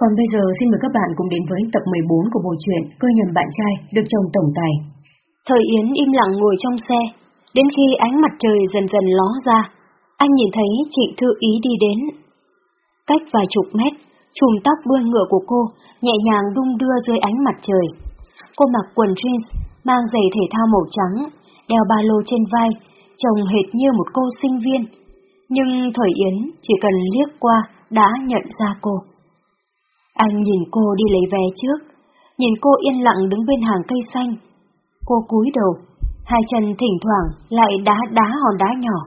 Còn bây giờ xin mời các bạn cùng đến với tập 14 của bộ truyện Cơ nhầm bạn trai được chồng tổng tài. Thời Yến im lặng ngồi trong xe, đến khi ánh mặt trời dần dần ló ra, anh nhìn thấy chị Thư Ý đi đến. Cách vài chục mét, chùm tóc đuôi ngựa của cô nhẹ nhàng đung đưa dưới ánh mặt trời. Cô mặc quần jean mang giày thể thao màu trắng, đeo ba lô trên vai, trông hệt như một cô sinh viên. Nhưng Thời Yến chỉ cần liếc qua đã nhận ra cô. Anh nhìn cô đi lấy vé trước, nhìn cô yên lặng đứng bên hàng cây xanh. Cô cúi đầu, hai chân thỉnh thoảng lại đá đá hòn đá nhỏ.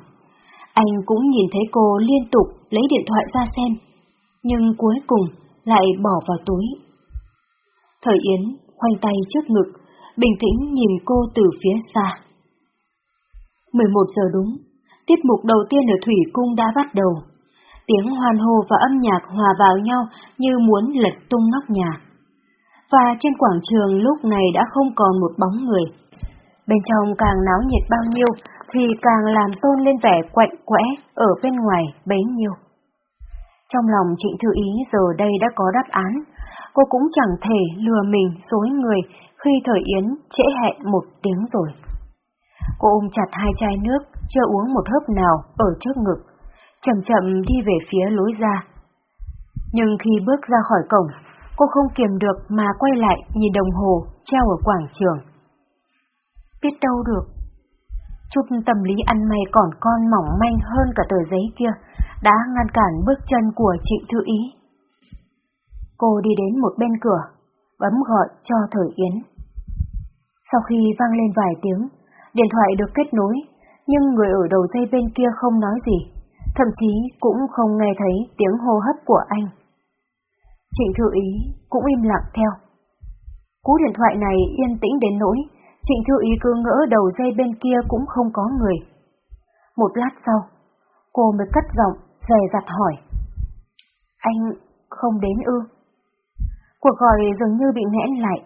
Anh cũng nhìn thấy cô liên tục lấy điện thoại ra xem, nhưng cuối cùng lại bỏ vào túi. Thời Yến khoanh tay trước ngực, bình tĩnh nhìn cô từ phía xa. 11 giờ đúng, tiết mục đầu tiên ở Thủy Cung đã bắt đầu. Tiếng hoan hô và âm nhạc hòa vào nhau như muốn lật tung nóc nhà. Và trên quảng trường lúc này đã không còn một bóng người. Bên trong càng náo nhiệt bao nhiêu thì càng làm tôn lên vẻ quạnh quẽ ở bên ngoài bấy nhiêu. Trong lòng Trịnh Thư Ý giờ đây đã có đáp án, cô cũng chẳng thể lừa mình dối người khi thời Yến trễ hẹn một tiếng rồi. Cô ôm chặt hai chai nước, chưa uống một hớp nào ở trước ngực, chậm chậm đi về phía lối ra. Nhưng khi bước ra khỏi cổng, cô không kiềm được mà quay lại nhìn đồng hồ treo ở quảng trường. Biết đâu được. Chút tâm lý ăn may còn con mỏng manh hơn cả tờ giấy kia, đã ngăn cản bước chân của chị Thư Ý. Cô đi đến một bên cửa, bấm gọi cho Thời Yến. Sau khi vang lên vài tiếng, điện thoại được kết nối, nhưng người ở đầu dây bên kia không nói gì thậm chí cũng không nghe thấy tiếng hô hấp của anh. Trịnh Thư Ý cũng im lặng theo. Cú điện thoại này yên tĩnh đến nỗi, Trịnh Thư Ý cứ ngỡ đầu dây bên kia cũng không có người. Một lát sau, cô mới cất giọng, dè dặt hỏi. Anh không đến ư? Cuộc gọi dường như bị nghẽn lại.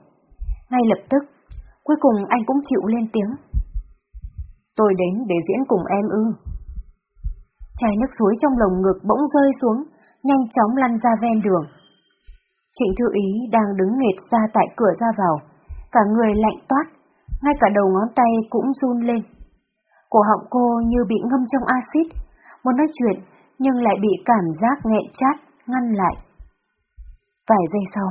Ngay lập tức, cuối cùng anh cũng chịu lên tiếng. Tôi đến để diễn cùng em ư. Chai nước suối trong lồng ngực bỗng rơi xuống, nhanh chóng lăn ra ven đường. Trịnh Thư Ý đang đứng nghệt ra tại cửa ra vào, cả người lạnh toát, ngay cả đầu ngón tay cũng run lên. Cổ họng cô như bị ngâm trong axit, muốn nói chuyện nhưng lại bị cảm giác nghẹn chát, ngăn lại. Vài giây sau,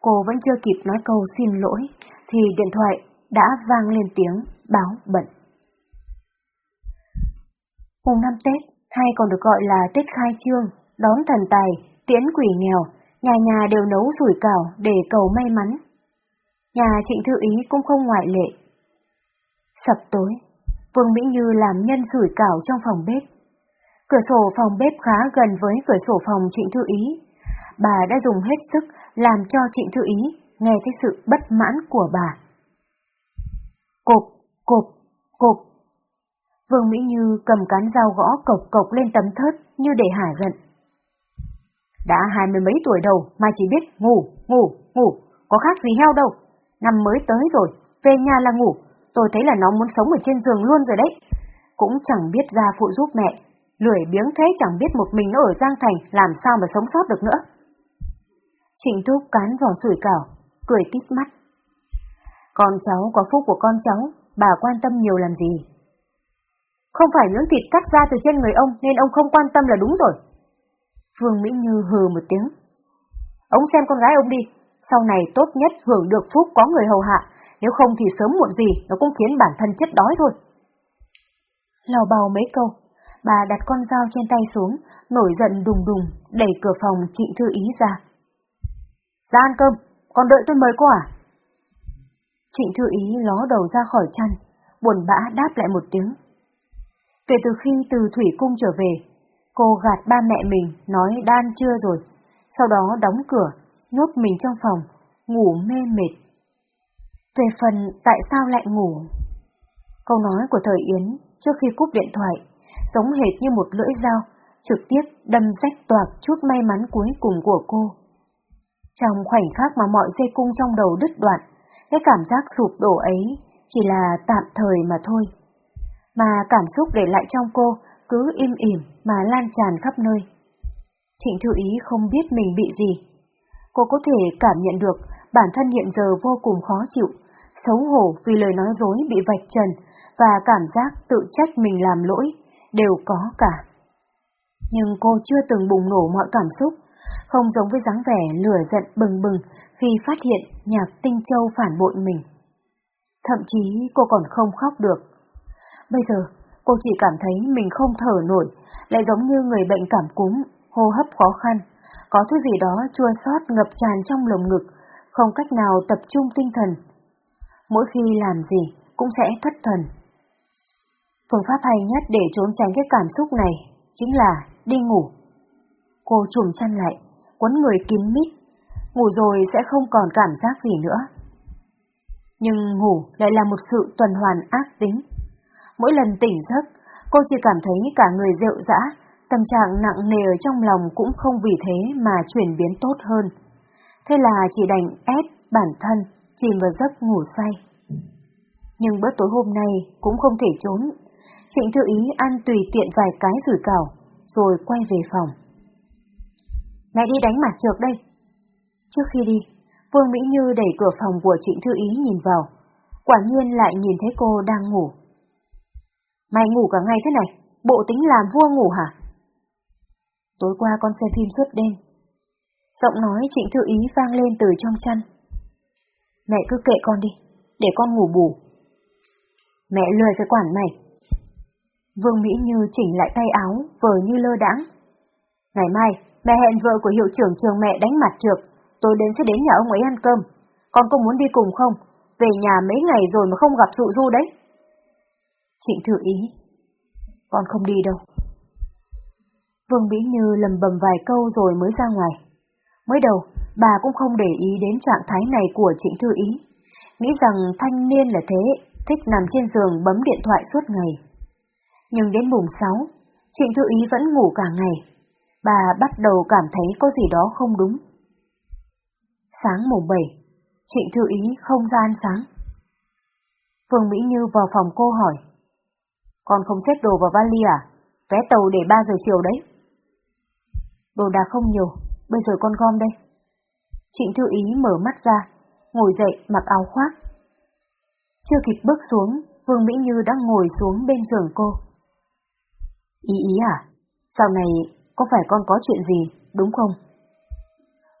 cô vẫn chưa kịp nói câu xin lỗi, thì điện thoại đã vang lên tiếng báo bận. Mùng năm Tết, hay còn được gọi là Tết khai trương, đón thần tài, tiễn quỷ nghèo, nhà nhà đều nấu sủi cảo để cầu may mắn. Nhà Trịnh Thư Ý cũng không ngoại lệ. Sập tối, Vương Mỹ Như làm nhân sủi cảo trong phòng bếp. Cửa sổ phòng bếp khá gần với cửa sổ phòng Trịnh Thư Ý. Bà đã dùng hết sức làm cho Trịnh Thư Ý nghe thấy sự bất mãn của bà. Cộp, cộp, cộp, Vương Mỹ Như cầm cán dao gõ cộc cộc lên tấm thớt như để hả giận. Đã hai mươi mấy tuổi đầu mà chỉ biết ngủ, ngủ, ngủ, có khác gì heo đâu. Năm mới tới rồi, về nhà là ngủ, tôi thấy là nó muốn sống ở trên giường luôn rồi đấy. Cũng chẳng biết ra phụ giúp mẹ, lười biếng thế chẳng biết một mình nó ở Giang Thành làm sao mà sống sót được nữa. Trịnh Thúc cán vào sủi cảo, cười tít mắt. Con cháu có phúc của con cháu, bà quan tâm nhiều làm gì. Không phải miếng thịt cắt ra từ trên người ông nên ông không quan tâm là đúng rồi. Phương Mỹ Như hừ một tiếng. Ông xem con gái ông đi, sau này tốt nhất hưởng được phúc có người hầu hạ, nếu không thì sớm muộn gì nó cũng khiến bản thân chết đói thôi. Lào bào mấy câu, bà đặt con dao trên tay xuống, nổi giận đùng đùng, đẩy cửa phòng Trịnh Thư Ý ra. Ra ăn cơm, còn đợi tôi mời cô à? Trịnh Thư Ý ló đầu ra khỏi chăn, buồn bã đáp lại một tiếng. Kể từ khi từ Thủy Cung trở về, cô gạt ba mẹ mình nói đan chưa rồi, sau đó đóng cửa, nhốt mình trong phòng, ngủ mê mệt. Về phần tại sao lại ngủ? Câu nói của thời Yến trước khi cúp điện thoại, giống hệt như một lưỡi dao, trực tiếp đâm rách toạc chút may mắn cuối cùng của cô. Trong khoảnh khắc mà mọi dây cung trong đầu đứt đoạn, cái cảm giác sụp đổ ấy chỉ là tạm thời mà thôi mà cảm xúc để lại trong cô cứ im ỉm mà lan tràn khắp nơi. Trịnh Thư Ý không biết mình bị gì. Cô có thể cảm nhận được bản thân hiện giờ vô cùng khó chịu, xấu hổ vì lời nói dối bị vạch trần và cảm giác tự trách mình làm lỗi, đều có cả. Nhưng cô chưa từng bùng nổ mọi cảm xúc, không giống với dáng vẻ lửa giận bừng bừng khi phát hiện nhạc tinh châu phản bội mình. Thậm chí cô còn không khóc được. Bây giờ, cô chỉ cảm thấy mình không thở nổi, lại giống như người bệnh cảm cúm, hô hấp khó khăn, có thứ gì đó chua xót ngập tràn trong lồng ngực, không cách nào tập trung tinh thần. Mỗi khi làm gì cũng sẽ thất thần. Phương pháp hay nhất để trốn tránh cái cảm xúc này chính là đi ngủ. Cô trùm chăn lại, quấn người kín mít, ngủ rồi sẽ không còn cảm giác gì nữa. Nhưng ngủ lại là một sự tuần hoàn ác tính. Mỗi lần tỉnh giấc, cô chỉ cảm thấy cả người rệu rã, tâm trạng nặng nề ở trong lòng cũng không vì thế mà chuyển biến tốt hơn. Thế là chỉ đành ép bản thân chìm vào giấc ngủ say. Nhưng bữa tối hôm nay cũng không thể trốn. Trịnh Thư Ý ăn tùy tiện vài cái rủi cảo, rồi quay về phòng. Này đi đánh mặt trượt đây. Trước khi đi, Vương Mỹ Như đẩy cửa phòng của Trịnh Thư Ý nhìn vào. Quả nhiên lại nhìn thấy cô đang ngủ. Mày ngủ cả ngày thế này, bộ tính làm vua ngủ hả? Tối qua con xem phim suốt đêm. Giọng nói Trịnh Thư Ý vang lên từ trong chăn. Mẹ cứ kệ con đi, để con ngủ bù. Mẹ lười phải quản mày. Vương Mỹ Như chỉnh lại tay áo, vờ như lơ đãng. Ngày mai, mẹ hẹn vợ của hiệu trưởng trường mẹ đánh mặt trượt, tôi đến sẽ đến nhà ông ấy ăn cơm. Con có muốn đi cùng không? Về nhà mấy ngày rồi mà không gặp Thụ Du đấy. Trịnh Thư Ý. Con không đi đâu. Vương Mỹ Như lầm bầm vài câu rồi mới ra ngoài. Mới đầu, bà cũng không để ý đến trạng thái này của Trịnh Thư Ý, nghĩ rằng thanh niên là thế, thích nằm trên giường bấm điện thoại suốt ngày. Nhưng đến mùng 6, Trịnh Thư Ý vẫn ngủ cả ngày. Bà bắt đầu cảm thấy có gì đó không đúng. Sáng mùng 7, Trịnh Thư Ý không ra ăn sáng. Vương Mỹ Như vào phòng cô hỏi. Con không xếp đồ vào vali à? Vé tàu để 3 giờ chiều đấy. Đồ đạc không nhiều, bây giờ con gom đây. Trịnh Thư Ý mở mắt ra, ngồi dậy mặc áo khoác. Chưa kịp bước xuống, Vương Mỹ Như đã ngồi xuống bên giường cô. Ý ý à? Sau này có phải con có chuyện gì, đúng không?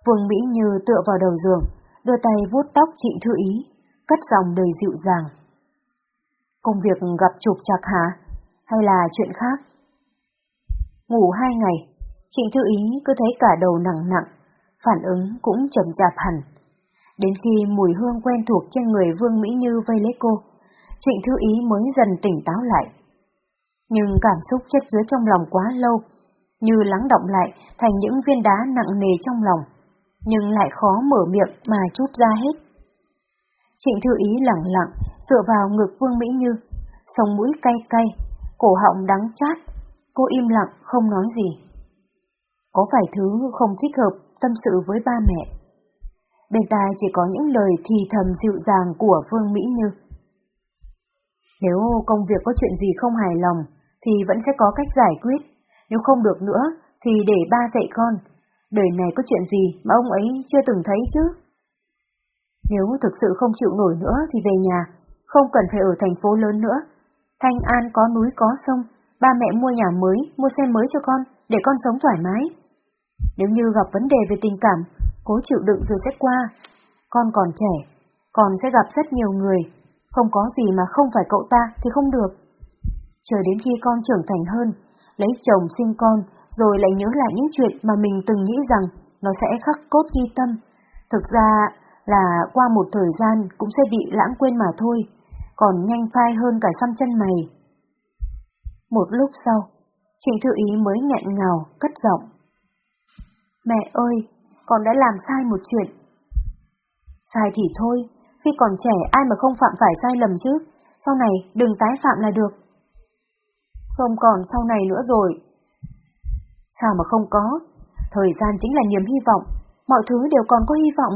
Vương Mỹ Như tựa vào đầu giường, đưa tay vuốt tóc Trịnh Thư Ý, cất giọng đầy dịu dàng. Công việc gặp trục chặt hả? Hay là chuyện khác? Ngủ hai ngày, Trịnh Thư Ý cứ thấy cả đầu nặng nặng, phản ứng cũng chậm chạp hẳn. Đến khi mùi hương quen thuộc trên người Vương Mỹ Như vây lấy cô, Trịnh Thư Ý mới dần tỉnh táo lại. Nhưng cảm xúc chất dưới trong lòng quá lâu, như lắng động lại thành những viên đá nặng nề trong lòng, nhưng lại khó mở miệng mà chút ra hết. Trịnh Thư Ý lặng lặng, dựa vào ngực Vương Mỹ Như, sống mũi cay cay, cổ họng đắng chát, cô im lặng không nói gì. Có phải thứ không thích hợp tâm sự với ba mẹ? Bên tai chỉ có những lời thì thầm dịu dàng của Vương Mỹ Như. Nếu công việc có chuyện gì không hài lòng, thì vẫn sẽ có cách giải quyết. Nếu không được nữa, thì để ba dạy con. Đời này có chuyện gì mà ông ấy chưa từng thấy chứ? Nếu thực sự không chịu nổi nữa thì về nhà, không cần phải ở thành phố lớn nữa. Thanh An có núi có sông, ba mẹ mua nhà mới, mua xe mới cho con, để con sống thoải mái. Nếu như gặp vấn đề về tình cảm, cố chịu đựng rồi sẽ qua. Con còn trẻ, còn sẽ gặp rất nhiều người, không có gì mà không phải cậu ta thì không được. Chờ đến khi con trưởng thành hơn, lấy chồng sinh con, rồi lại nhớ lại những chuyện mà mình từng nghĩ rằng nó sẽ khắc cốt ghi tâm. Thực ra là qua một thời gian cũng sẽ bị lãng quên mà thôi, còn nhanh phai hơn cả xăm chân mày. Một lúc sau, Trịnh Thư Ý mới nghẹn ngào, cất giọng. Mẹ ơi, con đã làm sai một chuyện. Sai thì thôi, khi còn trẻ ai mà không phạm phải sai lầm chứ, sau này đừng tái phạm là được. Không còn sau này nữa rồi. Sao mà không có? Thời gian chính là niềm hy vọng, mọi thứ đều còn có hy vọng.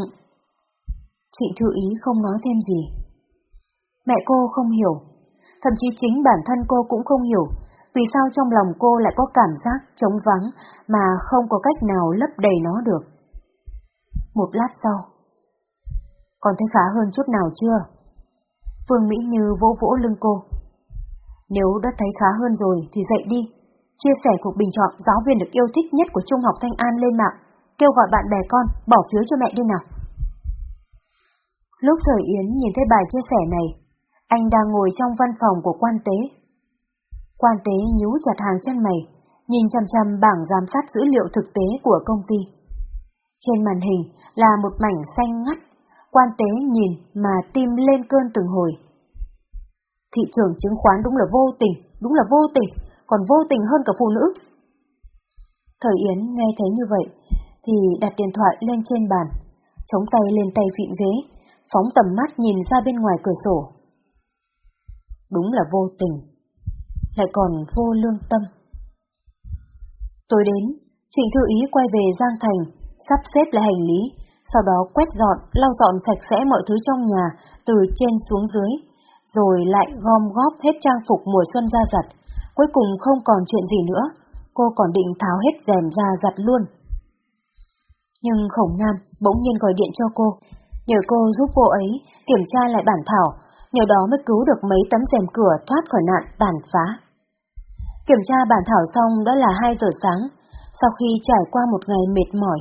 Chị Thư Ý không nói thêm gì. Mẹ cô không hiểu, thậm chí chính bản thân cô cũng không hiểu vì sao trong lòng cô lại có cảm giác trống vắng mà không có cách nào lấp đầy nó được. Một lát sau. Còn thấy khá hơn chút nào chưa? Phương Mỹ Như vỗ vỗ lưng cô. Nếu đã thấy khá hơn rồi thì dậy đi. Chia sẻ cuộc bình chọn giáo viên được yêu thích nhất của Trung học Thanh An lên mạng. Kêu gọi bạn bè con bỏ phiếu cho mẹ đi nào. Lúc Thời Yến nhìn thấy bài chia sẻ này, anh đang ngồi trong văn phòng của quan tế. Quan tế nhú chặt hàng chân mày, nhìn chăm chăm bảng giám sát dữ liệu thực tế của công ty. Trên màn hình là một mảnh xanh ngắt, quan tế nhìn mà tim lên cơn từng hồi. Thị trường chứng khoán đúng là vô tình, đúng là vô tình, còn vô tình hơn cả phụ nữ. Thời Yến nghe thấy như vậy, thì đặt điện thoại lên trên bàn, chống tay lên tay vịn ghế, phóng tầm mắt nhìn ra bên ngoài cửa sổ. Đúng là vô tình, lại còn vô lương tâm. Tối đến, Trịnh Thư Ý quay về Giang Thành, sắp xếp lại hành lý, sau đó quét dọn, lau dọn sạch sẽ mọi thứ trong nhà, từ trên xuống dưới, rồi lại gom góp hết trang phục mùa xuân ra giặt. Cuối cùng không còn chuyện gì nữa, cô còn định tháo hết rèm ra giặt luôn. Nhưng Khổng Nam bỗng nhiên gọi điện cho cô, nhờ cô giúp cô ấy kiểm tra lại bản thảo, nhờ đó mới cứu được mấy tấm rèm cửa thoát khỏi nạn tàn phá. Kiểm tra bản thảo xong đã là 2 giờ sáng, sau khi trải qua một ngày mệt mỏi,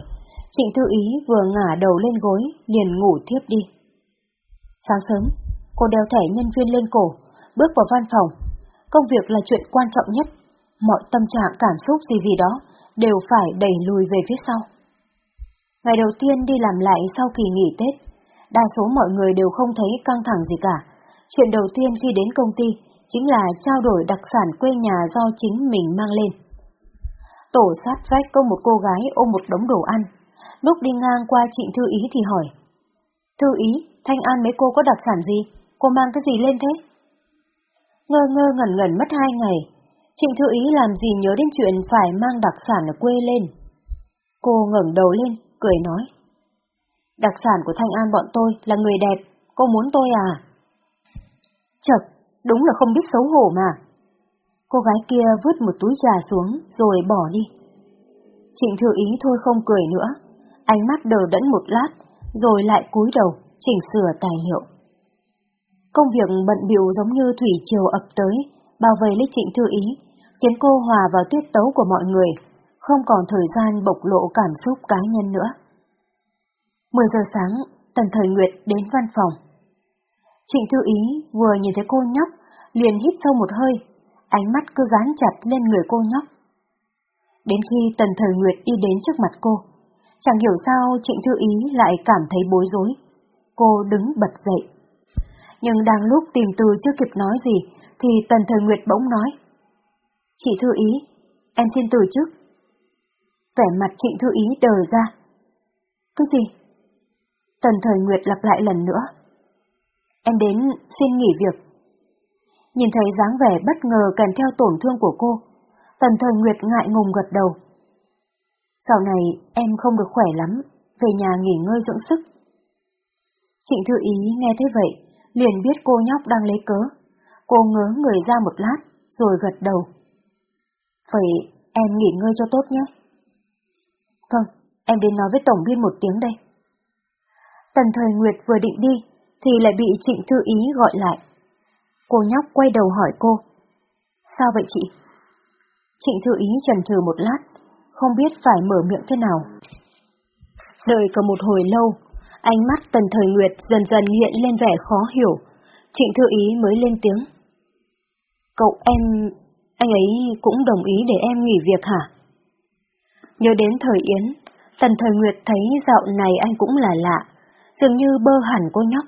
Trịnh Thư Ý vừa ngả đầu lên gối, liền ngủ thiếp đi. Sáng sớm, cô đeo thẻ nhân viên lên cổ, bước vào văn phòng. Công việc là chuyện quan trọng nhất, mọi tâm trạng cảm xúc gì gì đó đều phải đẩy lùi về phía sau. Ngày đầu tiên đi làm lại sau kỳ nghỉ Tết, đa số mọi người đều không thấy căng thẳng gì cả. Chuyện đầu tiên khi đến công ty chính là trao đổi đặc sản quê nhà do chính mình mang lên. Tổ sát vách có một cô gái ôm một đống đồ ăn. Lúc đi ngang qua trịnh Thư Ý thì hỏi. Thư Ý, Thanh An mấy cô có đặc sản gì? Cô mang cái gì lên thế? Ngơ ngơ ngẩn ngẩn mất hai ngày, Trịnh Thư Ý làm gì nhớ đến chuyện phải mang đặc sản ở quê lên. Cô ngẩng đầu lên, cười nói. Đặc sản của Thanh An bọn tôi là người đẹp, cô muốn tôi à? Chật, đúng là không biết xấu hổ mà. Cô gái kia vứt một túi trà xuống rồi bỏ đi. Trịnh Thư Ý thôi không cười nữa, ánh mắt đờ đẫn một lát, rồi lại cúi đầu, chỉnh sửa tài liệu. Công việc bận biệu giống như thủy triều ập tới, bao vây lấy Trịnh Thư Ý, khiến cô hòa vào tiết tấu của mọi người, không còn thời gian bộc lộ cảm xúc cá nhân nữa. 10 giờ sáng, Tần Thời Nguyệt đến văn phòng. Trịnh Thư Ý vừa nhìn thấy cô nhóc, liền hít sâu một hơi, ánh mắt cứ dán chặt lên người cô nhóc. Đến khi Tần Thời Nguyệt đi đến trước mặt cô, chẳng hiểu sao Trịnh Thư Ý lại cảm thấy bối rối. Cô đứng bật dậy. Nhưng đang lúc tìm từ chưa kịp nói gì, thì Tần Thời Nguyệt bỗng nói. Chị Thư Ý, em xin từ trước. Vẻ mặt Trịnh Thư Ý đờ ra. Cái gì? Tần Thời Nguyệt lặp lại lần nữa. Em đến xin nghỉ việc. Nhìn thấy dáng vẻ bất ngờ kèm theo tổn thương của cô, Tần Thời Nguyệt ngại ngùng gật đầu. Sau này em không được khỏe lắm, về nhà nghỉ ngơi dưỡng sức. Trịnh Thư Ý nghe thế vậy, liền biết cô nhóc đang lấy cớ. Cô ngớ người ra một lát, rồi gật đầu. Vậy em nghỉ ngơi cho tốt nhé. Vâng, em đến nói với Tổng biên một tiếng đây. Tần Thời Nguyệt vừa định đi, thì lại bị Trịnh Thư Ý gọi lại. Cô nhóc quay đầu hỏi cô. Sao vậy chị? Trịnh Thư Ý trần trừ một lát, không biết phải mở miệng thế nào. Đợi cả một hồi lâu, ánh mắt Tần Thời Nguyệt dần dần hiện lên vẻ khó hiểu. Trịnh Thư Ý mới lên tiếng. Cậu em, anh ấy cũng đồng ý để em nghỉ việc hả? Nhớ đến thời Yến, Tần Thời Nguyệt thấy dạo này anh cũng là lạ, dường như bơ hẳn cô nhóc,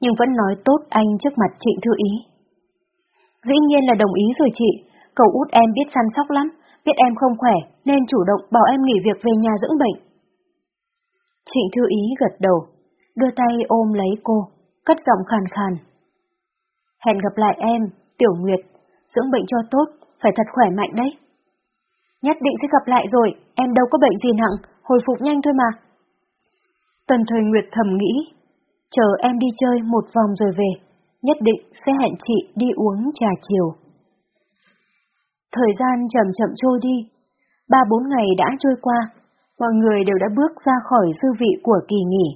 nhưng vẫn nói tốt anh trước mặt Trịnh Thư Ý. Dĩ nhiên là đồng ý rồi chị, cậu út em biết săn sóc lắm, biết em không khỏe nên chủ động bảo em nghỉ việc về nhà dưỡng bệnh. Trịnh Thư Ý gật đầu, đưa tay ôm lấy cô, cất giọng khàn khàn. Hẹn gặp lại em, Tiểu Nguyệt, dưỡng bệnh cho tốt, phải thật khỏe mạnh đấy. Nhất định sẽ gặp lại rồi, em đâu có bệnh gì nặng, hồi phục nhanh thôi mà. Tần Thời Nguyệt thầm nghĩ, chờ em đi chơi một vòng rồi về, nhất định sẽ hẹn chị đi uống trà chiều. Thời gian chậm chậm trôi đi, ba bốn ngày đã trôi qua, Mọi người đều đã bước ra khỏi dư vị của kỳ nghỉ,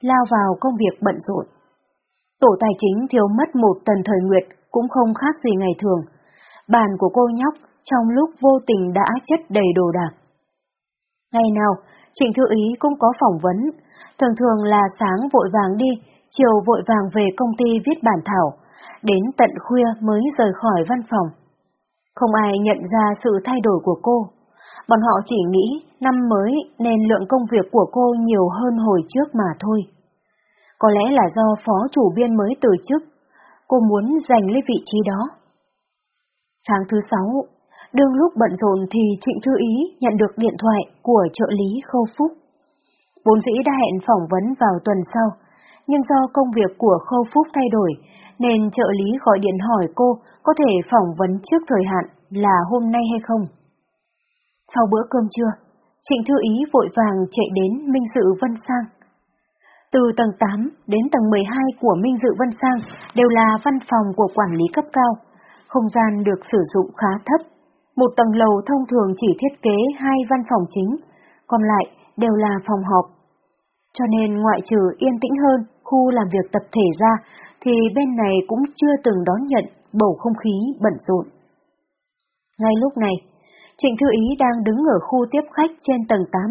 lao vào công việc bận rộn. Tổ tài chính thiếu mất một tần thời nguyệt cũng không khác gì ngày thường. Bàn của cô nhóc trong lúc vô tình đã chất đầy đồ đạc. Ngày nào, Trịnh Thư Ý cũng có phỏng vấn, thường thường là sáng vội vàng đi, chiều vội vàng về công ty viết bản thảo, đến tận khuya mới rời khỏi văn phòng. Không ai nhận ra sự thay đổi của cô. Bọn họ chỉ nghĩ năm mới nên lượng công việc của cô nhiều hơn hồi trước mà thôi. Có lẽ là do phó chủ biên mới từ chức, cô muốn giành lấy vị trí đó. Sáng thứ sáu, đương lúc bận rộn thì Trịnh Thư Ý nhận được điện thoại của trợ lý Khâu Phúc. Vốn dĩ đã hẹn phỏng vấn vào tuần sau, nhưng do công việc của Khâu Phúc thay đổi, nên trợ lý gọi điện hỏi cô có thể phỏng vấn trước thời hạn là hôm nay hay không. Sau bữa cơm trưa, Trịnh Thư Ý vội vàng chạy đến Minh Dự Vân Sang. Từ tầng 8 đến tầng 12 của Minh Dự Vân Sang đều là văn phòng của quản lý cấp cao, không gian được sử dụng khá thấp. Một tầng lầu thông thường chỉ thiết kế hai văn phòng chính, còn lại đều là phòng họp. Cho nên ngoại trừ yên tĩnh hơn khu làm việc tập thể ra, thì bên này cũng chưa từng đón nhận bầu không khí bận rộn. Ngay lúc này, Trịnh Thư Ý đang đứng ở khu tiếp khách trên tầng 8,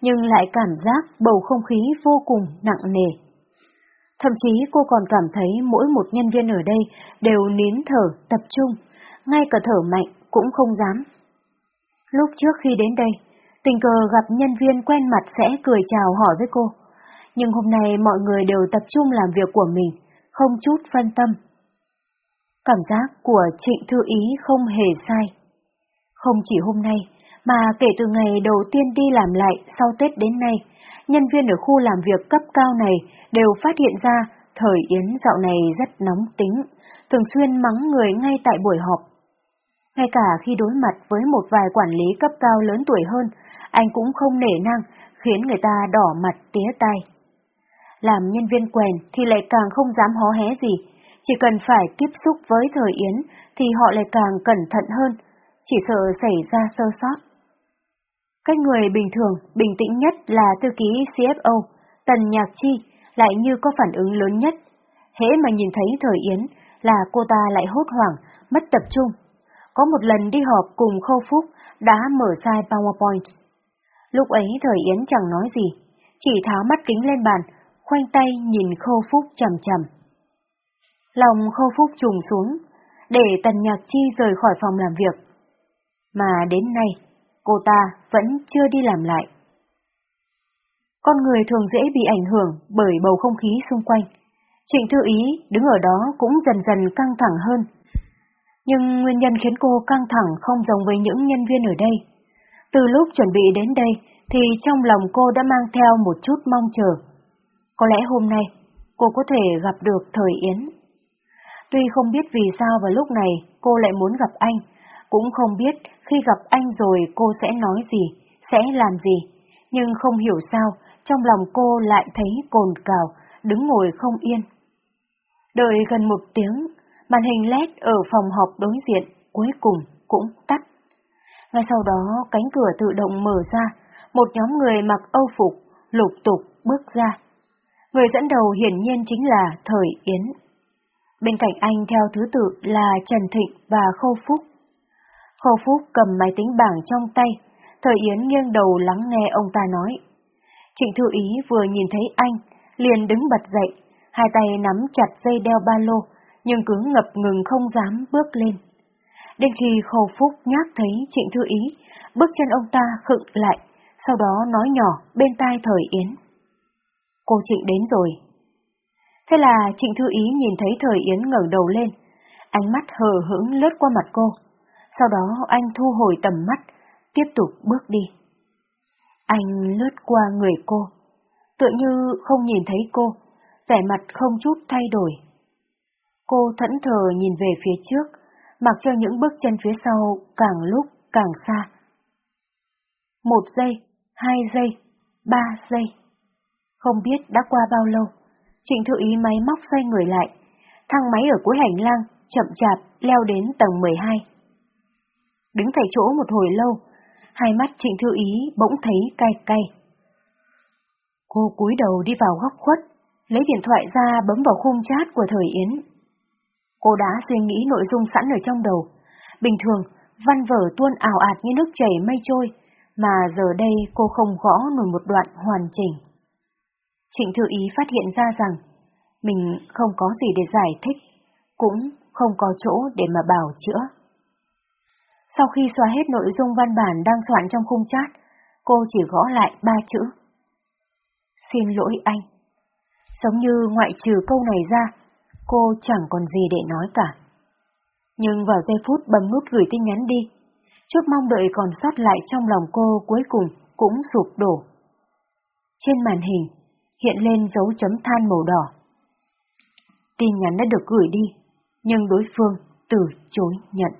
nhưng lại cảm giác bầu không khí vô cùng nặng nề. Thậm chí cô còn cảm thấy mỗi một nhân viên ở đây đều nín thở, tập trung, ngay cả thở mạnh cũng không dám. Lúc trước khi đến đây, tình cờ gặp nhân viên quen mặt sẽ cười chào hỏi với cô, nhưng hôm nay mọi người đều tập trung làm việc của mình, không chút phân tâm. Cảm giác của Trịnh Thư Ý không hề sai. Không chỉ hôm nay, mà kể từ ngày đầu tiên đi làm lại sau Tết đến nay, nhân viên ở khu làm việc cấp cao này đều phát hiện ra thời Yến dạo này rất nóng tính, thường xuyên mắng người ngay tại buổi họp. Ngay cả khi đối mặt với một vài quản lý cấp cao lớn tuổi hơn, anh cũng không nể năng, khiến người ta đỏ mặt tía tay. Làm nhân viên quèn thì lại càng không dám hó hé gì, chỉ cần phải tiếp xúc với thời Yến thì họ lại càng cẩn thận hơn, chỉ sợ xảy ra sơ sót. Cách người bình thường, bình tĩnh nhất là thư ký CFO, Tần Nhạc Chi, lại như có phản ứng lớn nhất. Hễ mà nhìn thấy Thời Yến là cô ta lại hốt hoảng, mất tập trung. Có một lần đi họp cùng Khâu Phúc đã mở sai PowerPoint. Lúc ấy Thời Yến chẳng nói gì, chỉ tháo mắt kính lên bàn, khoanh tay nhìn Khâu Phúc chầm chầm. Lòng Khâu Phúc trùng xuống, để Tần Nhạc Chi rời khỏi phòng làm việc. Mà đến nay, cô ta vẫn chưa đi làm lại. Con người thường dễ bị ảnh hưởng bởi bầu không khí xung quanh. Trịnh Thư Ý đứng ở đó cũng dần dần căng thẳng hơn. Nhưng nguyên nhân khiến cô căng thẳng không giống với những nhân viên ở đây. Từ lúc chuẩn bị đến đây thì trong lòng cô đã mang theo một chút mong chờ. Có lẽ hôm nay cô có thể gặp được Thời Yến. Tuy không biết vì sao vào lúc này cô lại muốn gặp anh, cũng không biết khi gặp anh rồi cô sẽ nói gì, sẽ làm gì, nhưng không hiểu sao trong lòng cô lại thấy cồn cào, đứng ngồi không yên. Đợi gần một tiếng, màn hình LED ở phòng họp đối diện cuối cùng cũng tắt. Ngay sau đó cánh cửa tự động mở ra, một nhóm người mặc âu phục lục tục bước ra. Người dẫn đầu hiển nhiên chính là Thời Yến. Bên cạnh anh theo thứ tự là Trần Thịnh và Khâu Phúc. Khâu Phúc cầm máy tính bảng trong tay, Thời Yến nghiêng đầu lắng nghe ông ta nói. Trịnh Thư Ý vừa nhìn thấy anh, liền đứng bật dậy, hai tay nắm chặt dây đeo ba lô, nhưng cứ ngập ngừng không dám bước lên. Đến khi Khâu Phúc nhát thấy Trịnh Thư Ý, bước chân ông ta khựng lại, sau đó nói nhỏ bên tai Thời Yến. Cô Trịnh đến rồi. Thế là Trịnh Thư Ý nhìn thấy Thời Yến ngẩng đầu lên, ánh mắt hờ hững lướt qua mặt cô. Sau đó anh thu hồi tầm mắt, tiếp tục bước đi. Anh lướt qua người cô, tựa như không nhìn thấy cô, vẻ mặt không chút thay đổi. Cô thẫn thờ nhìn về phía trước, mặc cho những bước chân phía sau càng lúc càng xa. Một giây, hai giây, ba giây. Không biết đã qua bao lâu, Trịnh Thư Ý máy móc xoay người lại, thang máy ở cuối hành lang, chậm chạp leo đến tầng 12. Đứng tại chỗ một hồi lâu, hai mắt Trịnh Thư Ý bỗng thấy cay cay. Cô cúi đầu đi vào góc khuất, lấy điện thoại ra bấm vào khung chat của Thời Yến. Cô đã suy nghĩ nội dung sẵn ở trong đầu. Bình thường, văn vở tuôn ảo ạt như nước chảy mây trôi, mà giờ đây cô không gõ nổi một đoạn hoàn chỉnh. Trịnh Thư Ý phát hiện ra rằng mình không có gì để giải thích, cũng không có chỗ để mà bảo chữa. Sau khi xóa hết nội dung văn bản đang soạn trong khung chat, cô chỉ gõ lại ba chữ. Xin lỗi anh. Giống như ngoại trừ câu này ra, cô chẳng còn gì để nói cả. Nhưng vào giây phút bấm nút gửi tin nhắn đi, chút mong đợi còn sót lại trong lòng cô cuối cùng cũng sụp đổ. Trên màn hình, hiện lên dấu chấm than màu đỏ. Tin nhắn đã được gửi đi, nhưng đối phương từ chối nhận.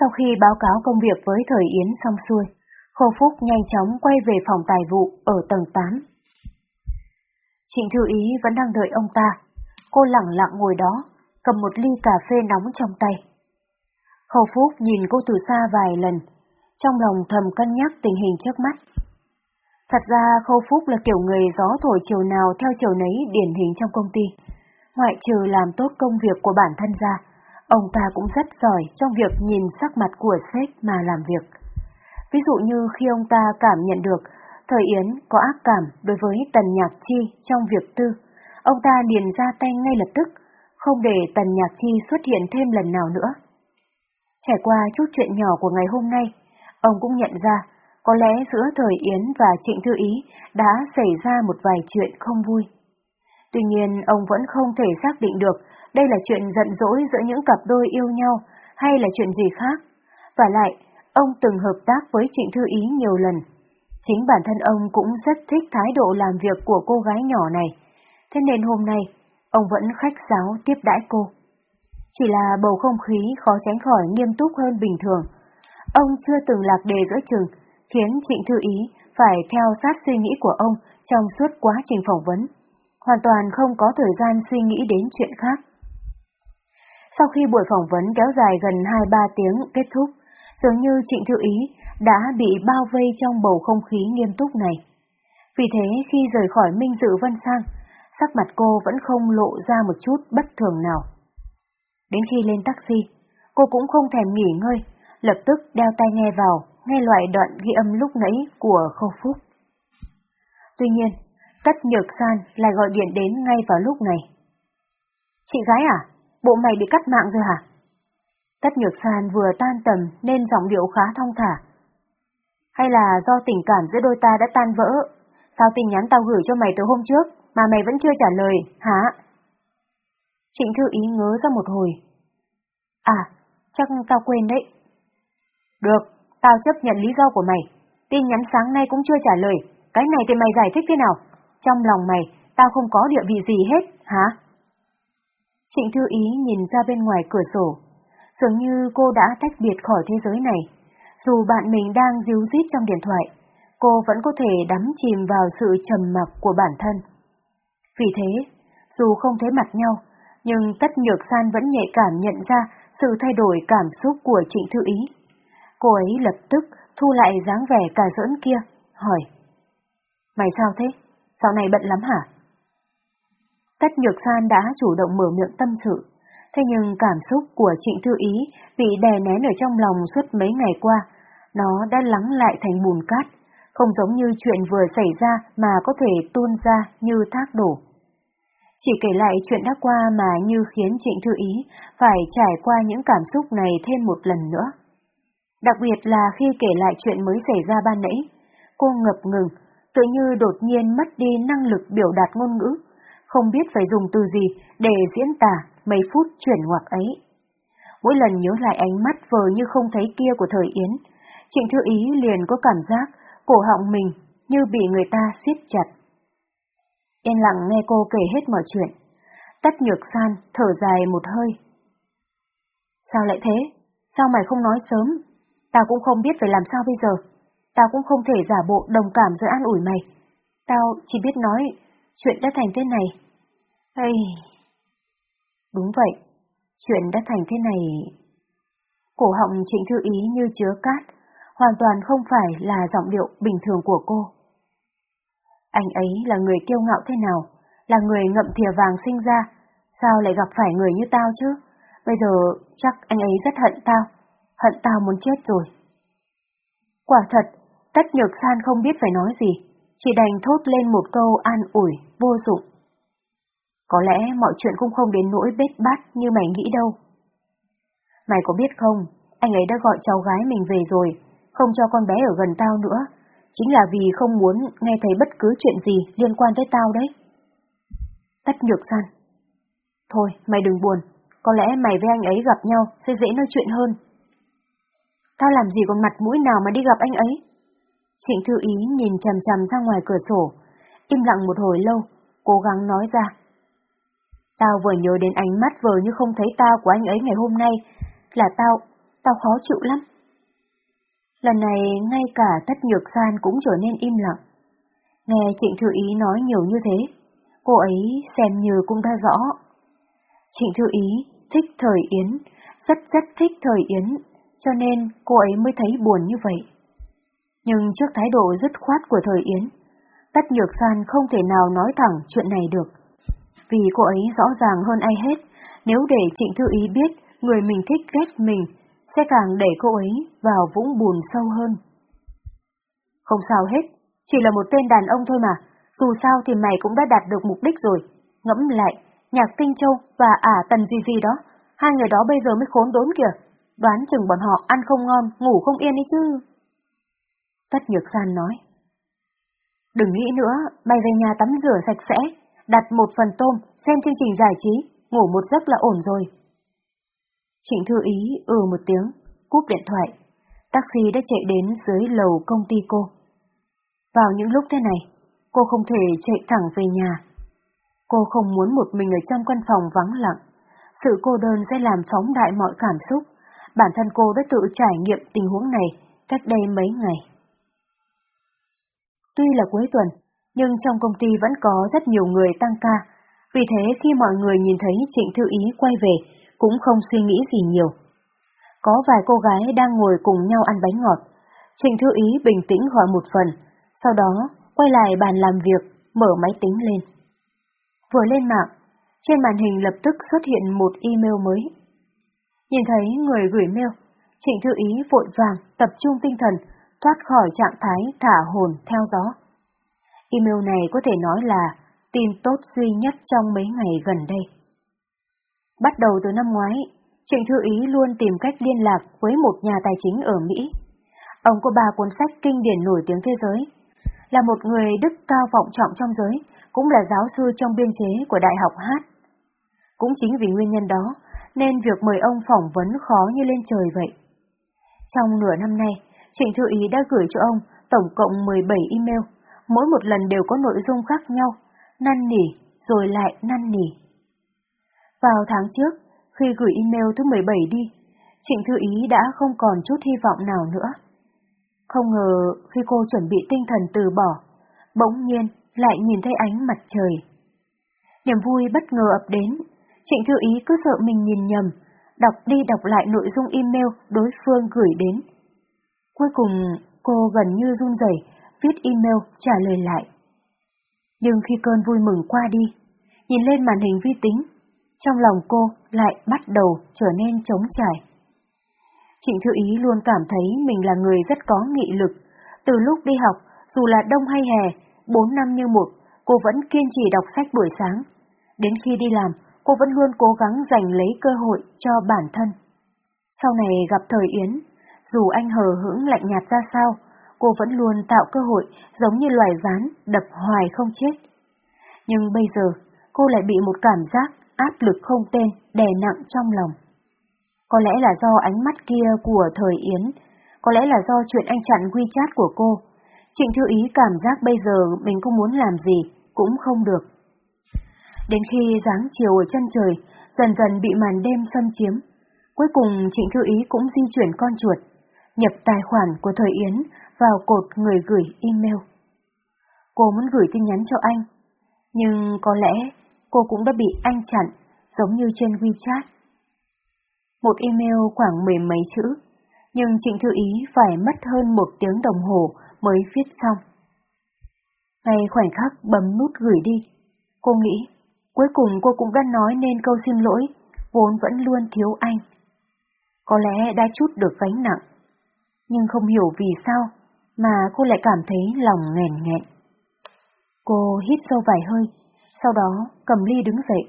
Sau khi báo cáo công việc với Thời Yến xong xuôi, Khâu Phúc nhanh chóng quay về phòng tài vụ ở tầng 8. Trịnh Thư Ý vẫn đang đợi ông ta. Cô lặng lặng ngồi đó, cầm một ly cà phê nóng trong tay. Khâu Phúc nhìn cô từ xa vài lần, trong lòng thầm cân nhắc tình hình trước mắt. Thật ra Khâu Phúc là kiểu người gió thổi chiều nào theo chiều nấy điển hình trong công ty. Ngoại trừ làm tốt công việc của bản thân ra, ông ta cũng rất giỏi trong việc nhìn sắc mặt của sếp mà làm việc. Ví dụ như khi ông ta cảm nhận được Thời Yến có ác cảm đối với Tần Nhạc Chi trong việc tư, ông ta liền ra tay ngay lập tức, không để Tần Nhạc Chi xuất hiện thêm lần nào nữa. Trải qua chút chuyện nhỏ của ngày hôm nay, ông cũng nhận ra có lẽ giữa Thời Yến và Trịnh Thư Ý đã xảy ra một vài chuyện không vui. Tuy nhiên, ông vẫn không thể xác định được đây là chuyện giận dỗi giữa những cặp đôi yêu nhau hay là chuyện gì khác. Và lại, ông từng hợp tác với Trịnh Thư Ý nhiều lần. Chính bản thân ông cũng rất thích thái độ làm việc của cô gái nhỏ này. Thế nên hôm nay, ông vẫn khách sáo tiếp đãi cô. Chỉ là bầu không khí khó tránh khỏi nghiêm túc hơn bình thường. Ông chưa từng lạc đề giữa chừng, khiến Trịnh Thư Ý phải theo sát suy nghĩ của ông trong suốt quá trình phỏng vấn, hoàn toàn không có thời gian suy nghĩ đến chuyện khác. Sau khi buổi phỏng vấn kéo dài gần 2-3 tiếng kết thúc, dường như Trịnh Thư Ý đã bị bao vây trong bầu không khí nghiêm túc này. Vì thế khi rời khỏi Minh Dự Vân Sang, sắc mặt cô vẫn không lộ ra một chút bất thường nào. Đến khi lên taxi, cô cũng không thèm nghỉ ngơi, lập tức đeo tai nghe vào, nghe loại đoạn ghi âm lúc nãy của Khâu Phúc. Tuy nhiên, Tất Nhược San lại gọi điện đến ngay vào lúc này. Chị gái à? Bộ mày bị cắt mạng rồi hả? Tất Nhược San vừa tan tầm nên giọng điệu khá thong thả. Hay là do tình cảm giữa đôi ta đã tan vỡ? Sao tin nhắn tao gửi cho mày từ hôm trước mà mày vẫn chưa trả lời, hả? Trịnh Thư Ý ngớ ra một hồi. À, chắc tao quên đấy. Được, tao chấp nhận lý do của mày. Tin nhắn sáng nay cũng chưa trả lời. Cái này thì mày giải thích thế nào? Trong lòng mày, tao không có địa vị gì hết, hả? Trịnh Thư Ý nhìn ra bên ngoài cửa sổ. Dường như cô đã tách biệt khỏi thế giới này. Dù bạn mình đang díu dít trong điện thoại, cô vẫn có thể đắm chìm vào sự trầm mặc của bản thân. Vì thế, dù không thấy mặt nhau, nhưng Tất Nhược San vẫn nhạy cảm nhận ra sự thay đổi cảm xúc của Trịnh Thư Ý. Cô ấy lập tức thu lại dáng vẻ cả giỡn kia, hỏi. Mày sao thế? Dạo này bận lắm hả? Tất Nhược San đã chủ động mở miệng tâm sự, thế nhưng cảm xúc của Trịnh Thư Ý bị đè nén ở trong lòng suốt mấy ngày qua, nó đã lắng lại thành bùn cát, không giống như chuyện vừa xảy ra mà có thể tuôn ra như thác đổ. Chỉ kể lại chuyện đã qua mà như khiến Trịnh Thư Ý phải trải qua những cảm xúc này thêm một lần nữa. Đặc biệt là khi kể lại chuyện mới xảy ra ban nãy, cô ngập ngừng, tự như đột nhiên mất đi năng lực biểu đạt ngôn ngữ, không biết phải dùng từ gì để diễn tả mấy phút chuyển ngoặc ấy. Mỗi lần nhớ lại ánh mắt vờ như không thấy kia của thời Yến, Trịnh Thư Ý liền có cảm giác cổ họng mình như bị người ta siết chặt. Yên lặng nghe cô kể hết mọi chuyện. Tất nhược san thở dài một hơi. Sao lại thế? Sao mày không nói sớm? Tao cũng không biết phải làm sao bây giờ. Tao cũng không thể giả bộ đồng cảm rồi an ủi mày. Tao chỉ biết nói chuyện đã thành thế này. Ây... Đúng vậy, chuyện đã thành thế này... Cổ họng Trịnh Thư Ý như chứa cát, hoàn toàn không phải là giọng điệu bình thường của cô. Anh ấy là người kiêu ngạo thế nào, là người ngậm thìa vàng sinh ra, sao lại gặp phải người như tao chứ? Bây giờ chắc anh ấy rất hận tao, hận tao muốn chết rồi. Quả thật, Tất Nhược San không biết phải nói gì, chỉ đành thốt lên một câu an ủi, vô dụng. Có lẽ mọi chuyện cũng không đến nỗi bết bát như mày nghĩ đâu. Mày có biết không, anh ấy đã gọi cháu gái mình về rồi, không cho con bé ở gần tao nữa, chính là vì không muốn nghe thấy bất cứ chuyện gì liên quan tới tao đấy. Tất nhược san. Thôi, mày đừng buồn, có lẽ mày với anh ấy gặp nhau sẽ dễ nói chuyện hơn. Tao làm gì còn mặt mũi nào mà đi gặp anh ấy? Trịnh Thư Ý nhìn chầm chầm ra ngoài cửa sổ, im lặng một hồi lâu, cố gắng nói ra. Tao vừa nhớ đến ánh mắt vờ như không thấy tao của anh ấy ngày hôm nay, là tao, tao khó chịu lắm. Lần này ngay cả tất nhược san cũng trở nên im lặng. Nghe Trịnh Thư Ý nói nhiều như thế, cô ấy xem như cũng đã rõ. Trịnh Thư Ý thích thời Yến, rất rất thích thời Yến, cho nên cô ấy mới thấy buồn như vậy. Nhưng trước thái độ dứt khoát của thời Yến, Tất Nhược San không thể nào nói thẳng chuyện này được. Vì cô ấy rõ ràng hơn ai hết, nếu để Trịnh Thư Ý biết người mình thích ghét mình, sẽ càng để cô ấy vào vũng bùn sâu hơn. Không sao hết, chỉ là một tên đàn ông thôi mà, dù sao thì mày cũng đã đạt được mục đích rồi. Ngẫm lại, Nhạc Tinh Châu và ả Tần Di Di đó, hai người đó bây giờ mới khốn đốn kìa, đoán chừng bọn họ ăn không ngon, ngủ không yên đi chứ. Tất Nhược San nói. Đừng nghĩ nữa, mày về nhà tắm rửa sạch sẽ, đặt một phần tôm, xem chương trình giải trí, ngủ một giấc là ổn rồi. Trịnh Thư Ý ừ một tiếng, cúp điện thoại. Taxi đã chạy đến dưới lầu công ty cô. Vào những lúc thế này, cô không thể chạy thẳng về nhà. Cô không muốn một mình ở trong căn phòng vắng lặng. Sự cô đơn sẽ làm phóng đại mọi cảm xúc. Bản thân cô đã tự trải nghiệm tình huống này cách đây mấy ngày. Tuy là cuối tuần, nhưng trong công ty vẫn có rất nhiều người tăng ca. Vì thế khi mọi người nhìn thấy Trịnh Thư Ý quay về, cũng không suy nghĩ gì nhiều. Có vài cô gái đang ngồi cùng nhau ăn bánh ngọt. Trịnh Thư Ý bình tĩnh gọi một phần, sau đó quay lại bàn làm việc, mở máy tính lên. Vừa lên mạng, trên màn hình lập tức xuất hiện một email mới. Nhìn thấy người gửi mail, Trịnh Thư Ý vội vàng tập trung tinh thần, thoát khỏi trạng thái thả hồn theo gió. Email này có thể nói là tin tốt duy nhất trong mấy ngày gần đây. Bắt đầu từ năm ngoái, Trịnh Thư Ý luôn tìm cách liên lạc với một nhà tài chính ở Mỹ. Ông có ba cuốn sách kinh điển nổi tiếng thế giới, là một người đức cao vọng trọng trong giới, cũng là giáo sư trong biên chế của Đại học Hát. Cũng chính vì nguyên nhân đó, nên việc mời ông phỏng vấn khó như lên trời vậy. Trong nửa năm nay, Trịnh Thư Ý đã gửi cho ông tổng cộng 17 email, mỗi một lần đều có nội dung khác nhau, năn nỉ, rồi lại năn nỉ. Vào tháng trước, khi gửi email thứ 17 đi, Trịnh Thư Ý đã không còn chút hy vọng nào nữa. Không ngờ khi cô chuẩn bị tinh thần từ bỏ, bỗng nhiên lại nhìn thấy ánh mặt trời. Niềm vui bất ngờ ập đến, Trịnh Thư Ý cứ sợ mình nhìn nhầm, đọc đi đọc lại nội dung email đối phương gửi đến. Cuối cùng, cô gần như run rẩy viết email trả lời lại. Nhưng khi cơn vui mừng qua đi, nhìn lên màn hình vi tính, trong lòng cô lại bắt đầu trở nên trống trải. Trịnh Thư Ý luôn cảm thấy mình là người rất có nghị lực. Từ lúc đi học, dù là đông hay hè, bốn năm như một, cô vẫn kiên trì đọc sách buổi sáng. Đến khi đi làm, cô vẫn luôn cố gắng giành lấy cơ hội cho bản thân. Sau này gặp thời Yến, dù anh hờ hững lạnh nhạt ra sao, cô vẫn luôn tạo cơ hội giống như loài rán đập hoài không chết. Nhưng bây giờ, cô lại bị một cảm giác áp lực không tên đè nặng trong lòng. Có lẽ là do ánh mắt kia của thời Yến, có lẽ là do chuyện anh chặn WeChat của cô. Trịnh Thư Ý cảm giác bây giờ mình không muốn làm gì cũng không được. Đến khi dáng chiều ở chân trời dần dần bị màn đêm xâm chiếm, cuối cùng Trịnh Thư Ý cũng di chuyển con chuột, nhập tài khoản của thời Yến vào cột người gửi email. Cô muốn gửi tin nhắn cho anh, nhưng có lẽ cô cũng đã bị anh chặn, giống như trên WeChat. Một email khoảng mười mấy chữ, nhưng Trịnh Thư Ý phải mất hơn một tiếng đồng hồ mới viết xong. Ngay khoảnh khắc bấm nút gửi đi, cô nghĩ, cuối cùng cô cũng đã nói nên câu xin lỗi, vốn vẫn luôn thiếu anh. Có lẽ đã chút được gánh nặng, nhưng không hiểu vì sao mà cô lại cảm thấy lòng nghèn nghẹn. Cô hít sâu vài hơi, sau đó cầm ly đứng dậy,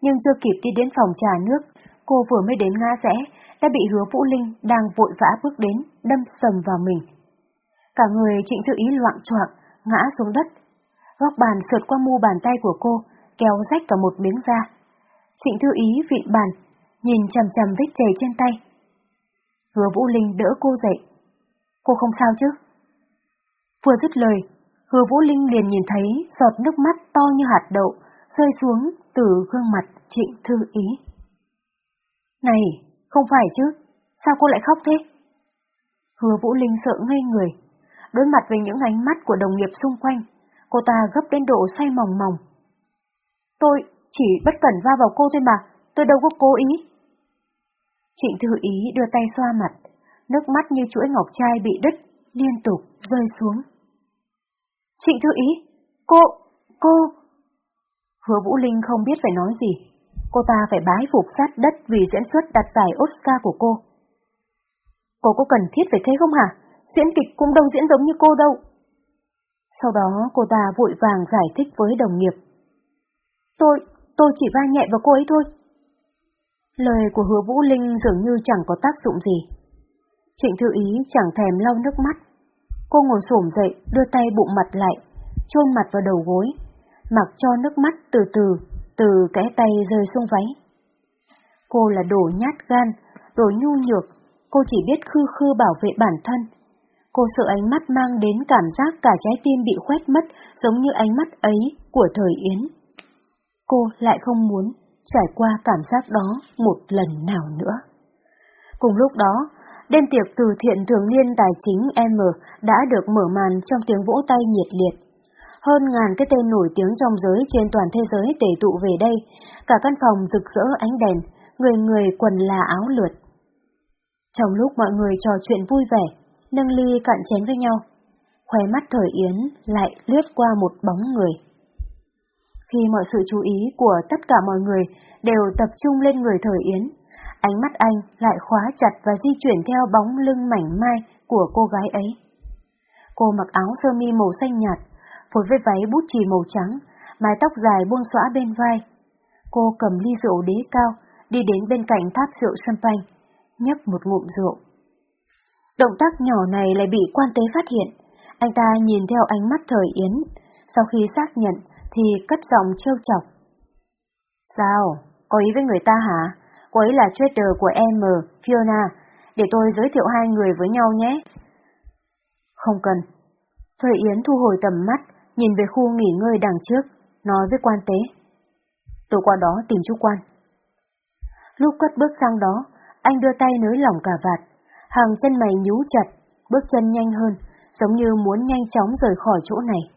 nhưng chưa kịp đi đến phòng trà nước, cô vừa mới đến ngã rẽ, đã bị hứa Vũ Linh đang vội vã bước đến, đâm sầm vào mình. Cả người trịnh thư ý loạn choạng ngã xuống đất. Góc bàn sượt qua mu bàn tay của cô, kéo rách cả một miếng da. Trịnh thư ý vịn bàn, nhìn chầm chầm vết chảy trên tay. Hứa Vũ Linh đỡ cô dậy. Cô không sao chứ? Vừa dứt lời, hứa Vũ Linh liền nhìn thấy giọt nước mắt to như hạt đậu rơi xuống từ gương mặt trịnh thư ý. Này, không phải chứ, sao cô lại khóc thế? Hứa Vũ Linh sợ ngây người, đối mặt với những ánh mắt của đồng nghiệp xung quanh, cô ta gấp đến độ xoay mòng mòng. Tôi chỉ bất cẩn va vào cô thôi mà, tôi đâu có cố ý. Trịnh Thư Ý đưa tay xoa mặt, nước mắt như chuỗi ngọc trai bị đứt, liên tục rơi xuống. Trịnh Thư Ý, cô, cô... Hứa Vũ Linh không biết phải nói gì. Cô ta phải bái phục sát đất vì diễn xuất đạt giải Oscar của cô. Cô có cần thiết phải thế không hả? Diễn kịch cũng đâu diễn giống như cô đâu. Sau đó cô ta vội vàng giải thích với đồng nghiệp. Tôi, tôi chỉ va nhẹ vào cô ấy thôi. Lời của hứa Vũ Linh dường như chẳng có tác dụng gì. Trịnh Thư Ý chẳng thèm lau nước mắt. Cô ngồi xổm dậy, đưa tay bụng mặt lại, chôn mặt vào đầu gối, mặc cho nước mắt từ từ, từ kẽ tay rơi xuống váy. Cô là đồ nhát gan, đồ nhu nhược, cô chỉ biết khư khư bảo vệ bản thân. Cô sợ ánh mắt mang đến cảm giác cả trái tim bị khoét mất giống như ánh mắt ấy của thời Yến. Cô lại không muốn trải qua cảm giác đó một lần nào nữa. Cùng lúc đó, đêm tiệc từ thiện thường niên tài chính M đã được mở màn trong tiếng vỗ tay nhiệt liệt. Hơn ngàn cái tên nổi tiếng trong giới trên toàn thế giới tề tụ về đây, cả căn phòng rực rỡ ánh đèn, người người quần là áo lượt. Trong lúc mọi người trò chuyện vui vẻ, nâng ly cạn chén với nhau, khóe mắt thời Yến lại lướt qua một bóng người. Khi mọi sự chú ý của tất cả mọi người đều tập trung lên người thời Yến, ánh mắt anh lại khóa chặt và di chuyển theo bóng lưng mảnh mai của cô gái ấy. Cô mặc áo sơ mi màu xanh nhạt, phối với váy bút chì màu trắng, mái tóc dài buông xõa bên vai. Cô cầm ly rượu đế cao, đi đến bên cạnh tháp rượu champagne, nhấp một ngụm rượu. Động tác nhỏ này lại bị quan tế phát hiện. Anh ta nhìn theo ánh mắt thời Yến, sau khi xác nhận thì cất giọng trêu chọc. Sao? Có ý với người ta hả? Cô ấy là trader của em, Fiona, để tôi giới thiệu hai người với nhau nhé. Không cần. Thời Yến thu hồi tầm mắt, nhìn về khu nghỉ ngơi đằng trước, nói với quan tế. Tôi qua đó tìm chú quan. Lúc cất bước sang đó, anh đưa tay nới lỏng cả vạt, hàng chân mày nhú chặt, bước chân nhanh hơn, giống như muốn nhanh chóng rời khỏi chỗ này.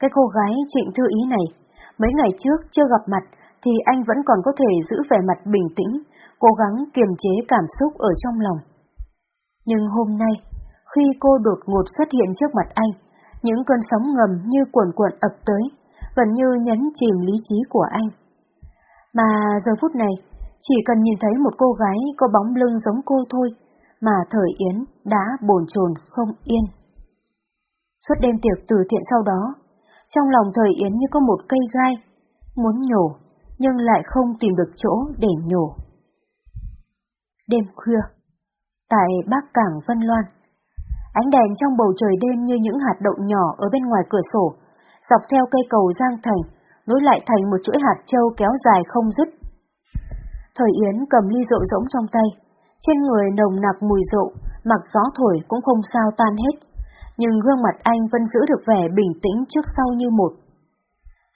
Cái cô gái trịnh thư ý này, mấy ngày trước chưa gặp mặt thì anh vẫn còn có thể giữ vẻ mặt bình tĩnh, cố gắng kiềm chế cảm xúc ở trong lòng. Nhưng hôm nay, khi cô đột ngột xuất hiện trước mặt anh, những cơn sóng ngầm như cuộn cuộn ập tới, gần như nhấn chìm lý trí của anh. Mà giờ phút này, chỉ cần nhìn thấy một cô gái có bóng lưng giống cô thôi, mà thời Yến đã bồn chồn không yên. Suốt đêm tiệc từ thiện sau đó, trong lòng thời Yến như có một cây gai, muốn nhổ, nhưng lại không tìm được chỗ để nhổ. Đêm khuya, tại Bắc Cảng Vân Loan, ánh đèn trong bầu trời đêm như những hạt đậu nhỏ ở bên ngoài cửa sổ, dọc theo cây cầu Giang Thành, nối lại thành một chuỗi hạt châu kéo dài không dứt. Thời Yến cầm ly rượu rỗng trong tay, trên người nồng nặc mùi rượu, mặc gió thổi cũng không sao tan hết, nhưng gương mặt anh vẫn giữ được vẻ bình tĩnh trước sau như một.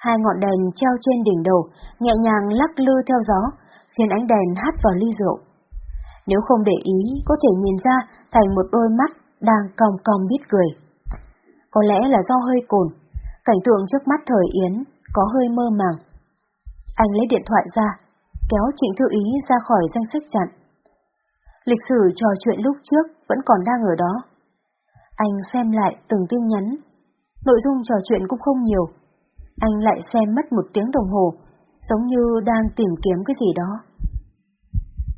Hai ngọn đèn treo trên đỉnh đầu, nhẹ nhàng lắc lư theo gió, khiến ánh đèn hắt vào ly rượu. Nếu không để ý, có thể nhìn ra thành một đôi mắt đang cong cong biết cười. Có lẽ là do hơi cồn, cảnh tượng trước mắt thời Yến có hơi mơ màng. Anh lấy điện thoại ra, kéo Trịnh Thư Ý ra khỏi danh sách chặn. Lịch sử trò chuyện lúc trước vẫn còn đang ở đó. Anh xem lại từng tin nhắn. Nội dung trò chuyện cũng không nhiều. Anh lại xem mất một tiếng đồng hồ, giống như đang tìm kiếm cái gì đó.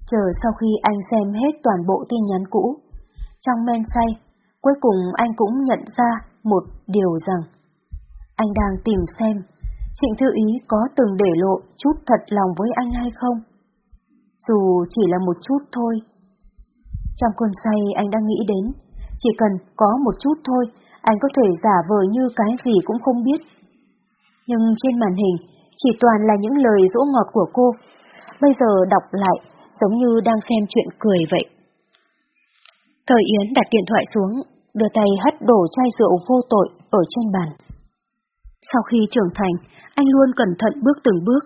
Chờ sau khi anh xem hết toàn bộ tin nhắn cũ, trong men say, cuối cùng anh cũng nhận ra một điều rằng anh đang tìm xem Trịnh Thư Ý có từng để lộ chút thật lòng với anh hay không? Dù chỉ là một chút thôi. Trong cơn say anh đang nghĩ đến, chỉ cần có một chút thôi, anh có thể giả vờ như cái gì cũng không biết. Nhưng trên màn hình, chỉ toàn là những lời dỗ ngọt của cô. Bây giờ đọc lại, giống như đang xem chuyện cười vậy. Thời Yến đặt điện thoại xuống, đưa tay hất đổ chai rượu vô tội ở trên bàn. Sau khi trưởng thành, anh luôn cẩn thận bước từng bước,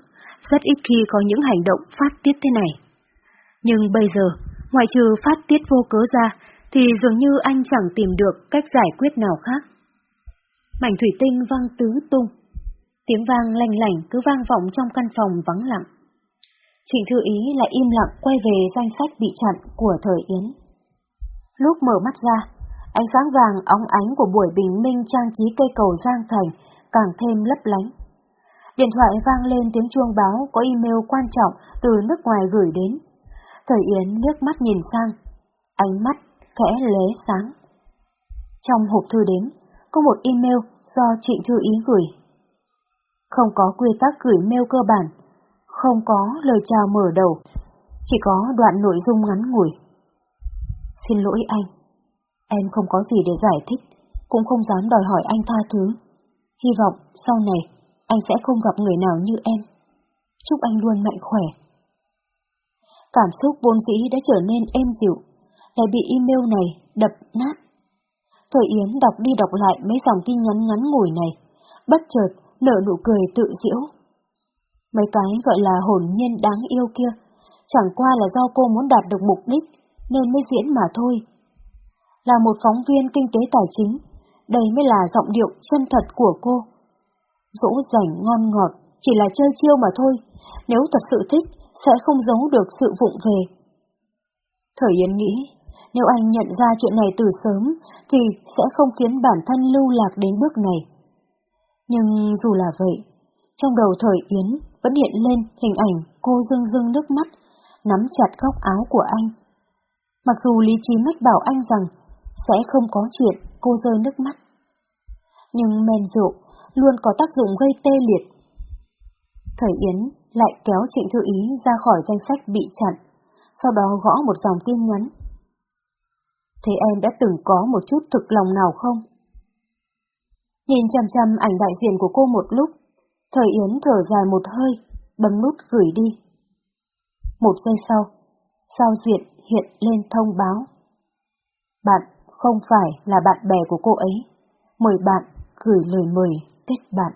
rất ít khi có những hành động phát tiết thế này. Nhưng bây giờ, ngoại trừ phát tiết vô cớ ra, thì dường như anh chẳng tìm được cách giải quyết nào khác. Mảnh thủy tinh văng tứ tung. Tiếng vang lanh lảnh cứ vang vọng trong căn phòng vắng lặng. Trịnh Thư Ý lại im lặng quay về danh sách bị chặn của thời Yến. Lúc mở mắt ra, ánh sáng vàng óng ánh của buổi bình minh trang trí cây cầu Giang Thành càng thêm lấp lánh. Điện thoại vang lên tiếng chuông báo có email quan trọng từ nước ngoài gửi đến. Thời Yến liếc mắt nhìn sang, ánh mắt khẽ lé sáng. Trong hộp thư đến, có một email do Trịnh Thư Ý gửi. Không có quy tắc gửi mail cơ bản, không có lời chào mở đầu, chỉ có đoạn nội dung ngắn ngủi. Xin lỗi anh, em không có gì để giải thích, cũng không dám đòi hỏi anh tha thứ. Hy vọng sau này anh sẽ không gặp người nào như em. Chúc anh luôn mạnh khỏe. Cảm xúc vốn dĩ đã trở nên êm dịu, lại bị email này đập nát. Thời Yến đọc đi đọc lại mấy dòng tin nhắn ngắn ngủi này, bất chợt nở nụ cười tự diễu. Mấy cái gọi là hồn nhiên đáng yêu kia, chẳng qua là do cô muốn đạt được mục đích nên mới diễn mà thôi. Là một phóng viên kinh tế tài chính, đây mới là giọng điệu chân thật của cô. Dỗ dành ngon ngọt, chỉ là chơi chiêu mà thôi, nếu thật sự thích, sẽ không giấu được sự vụng về. Thời Yến nghĩ, nếu anh nhận ra chuyện này từ sớm, thì sẽ không khiến bản thân lưu lạc đến bước này. Nhưng dù là vậy, trong đầu thời Yến vẫn hiện lên hình ảnh cô dưng dưng nước mắt, nắm chặt góc áo của anh. Mặc dù lý trí mách bảo anh rằng sẽ không có chuyện cô rơi nước mắt. Nhưng men rượu luôn có tác dụng gây tê liệt. Thời Yến lại kéo Trịnh Thư Ý ra khỏi danh sách bị chặn, sau đó gõ một dòng tin nhắn. Thế em đã từng có một chút thực lòng nào không? Nhìn chăm chăm ảnh đại diện của cô một lúc, Thời Yến thở dài một hơi, bấm nút gửi đi. Một giây sau, giao diện hiện lên thông báo. Bạn không phải là bạn bè của cô ấy, mời bạn gửi lời mời kết bạn.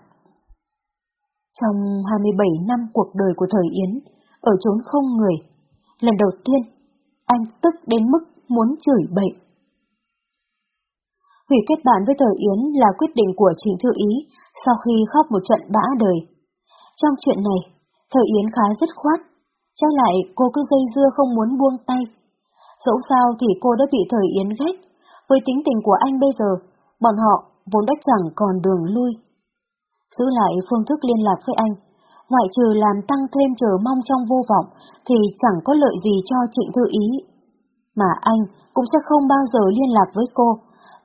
Trong 27 năm cuộc đời của thời Yến, ở chốn không người, lần đầu tiên, anh tức đến mức muốn chửi bậy. Hủy kết bạn với thời Yến là quyết định của Trịnh Thư Ý sau khi khóc một trận bã đời. Trong chuyện này, thời Yến khá dứt khoát, trái lại cô cứ dây dưa không muốn buông tay. Dẫu sao thì cô đã bị thời Yến ghét, với tính tình của anh bây giờ, bọn họ vốn đã chẳng còn đường lui. Giữ lại phương thức liên lạc với anh, ngoại trừ làm tăng thêm chờ mong trong vô vọng thì chẳng có lợi gì cho Trịnh Thư Ý. Mà anh cũng sẽ không bao giờ liên lạc với cô,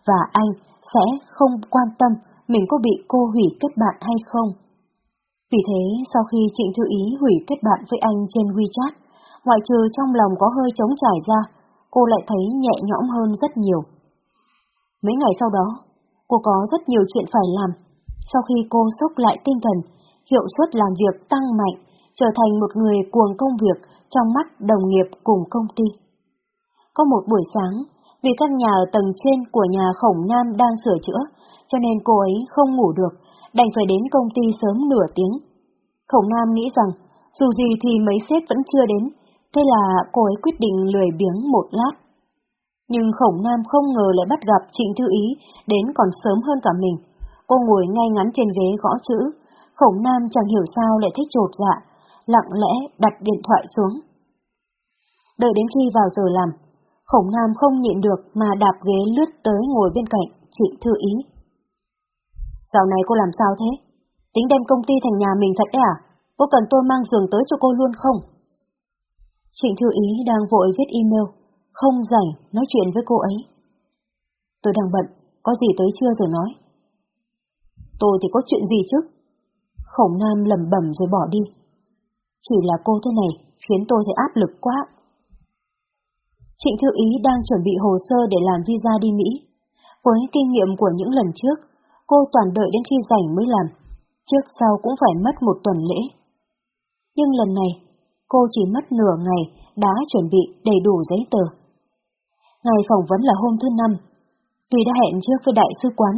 và anh sẽ không quan tâm mình có bị cô hủy kết bạn hay không. Vì thế, sau khi Trịnh Thư Ý hủy kết bạn với anh trên WeChat, ngoại trừ trong lòng có hơi trống trải ra, cô lại thấy nhẹ nhõm hơn rất nhiều. Mấy ngày sau đó, cô có rất nhiều chuyện phải làm. Sau khi cô sốc lại tinh thần, hiệu suất làm việc tăng mạnh, trở thành một người cuồng công việc trong mắt đồng nghiệp cùng công ty. Có một buổi sáng, vì căn nhà ở tầng trên của nhà khổng nam đang sửa chữa, cho nên cô ấy không ngủ được, đành phải đến công ty sớm nửa tiếng. Khổng nam nghĩ rằng, dù gì thì mấy sếp vẫn chưa đến, thế là cô ấy quyết định lười biếng một lát. Nhưng khổng nam không ngờ lại bắt gặp Trịnh Thư Ý đến còn sớm hơn cả mình. Cô ngồi ngay ngắn trên ghế gõ chữ, khổng nam chẳng hiểu sao lại thích trột dạ, lặng lẽ đặt điện thoại xuống. Đợi đến khi vào giờ làm, Khổng Nam không nhịn được mà đạp ghế lướt tới ngồi bên cạnh Trịnh Thư Ý. Dạo này cô làm sao thế? Tính đem công ty thành nhà mình thật đấy à? Cô cần tôi mang giường tới cho cô luôn không? Trịnh Thư Ý đang vội viết email, không rảnh nói chuyện với cô ấy. Tôi đang bận, có gì tới chưa rồi nói. Tôi thì có chuyện gì chứ? Khổng Nam lầm bẩm rồi bỏ đi. Chỉ là cô thế này khiến tôi thấy áp lực quá. Trịnh Thư Ý đang chuẩn bị hồ sơ để làm visa đi Mỹ. Với kinh nghiệm của những lần trước, cô toàn đợi đến khi rảnh mới làm, trước sau cũng phải mất một tuần lễ. Nhưng lần này, cô chỉ mất nửa ngày đã chuẩn bị đầy đủ giấy tờ. Ngày phỏng vấn là hôm thứ năm. Tuy đã hẹn trước với đại sứ quán,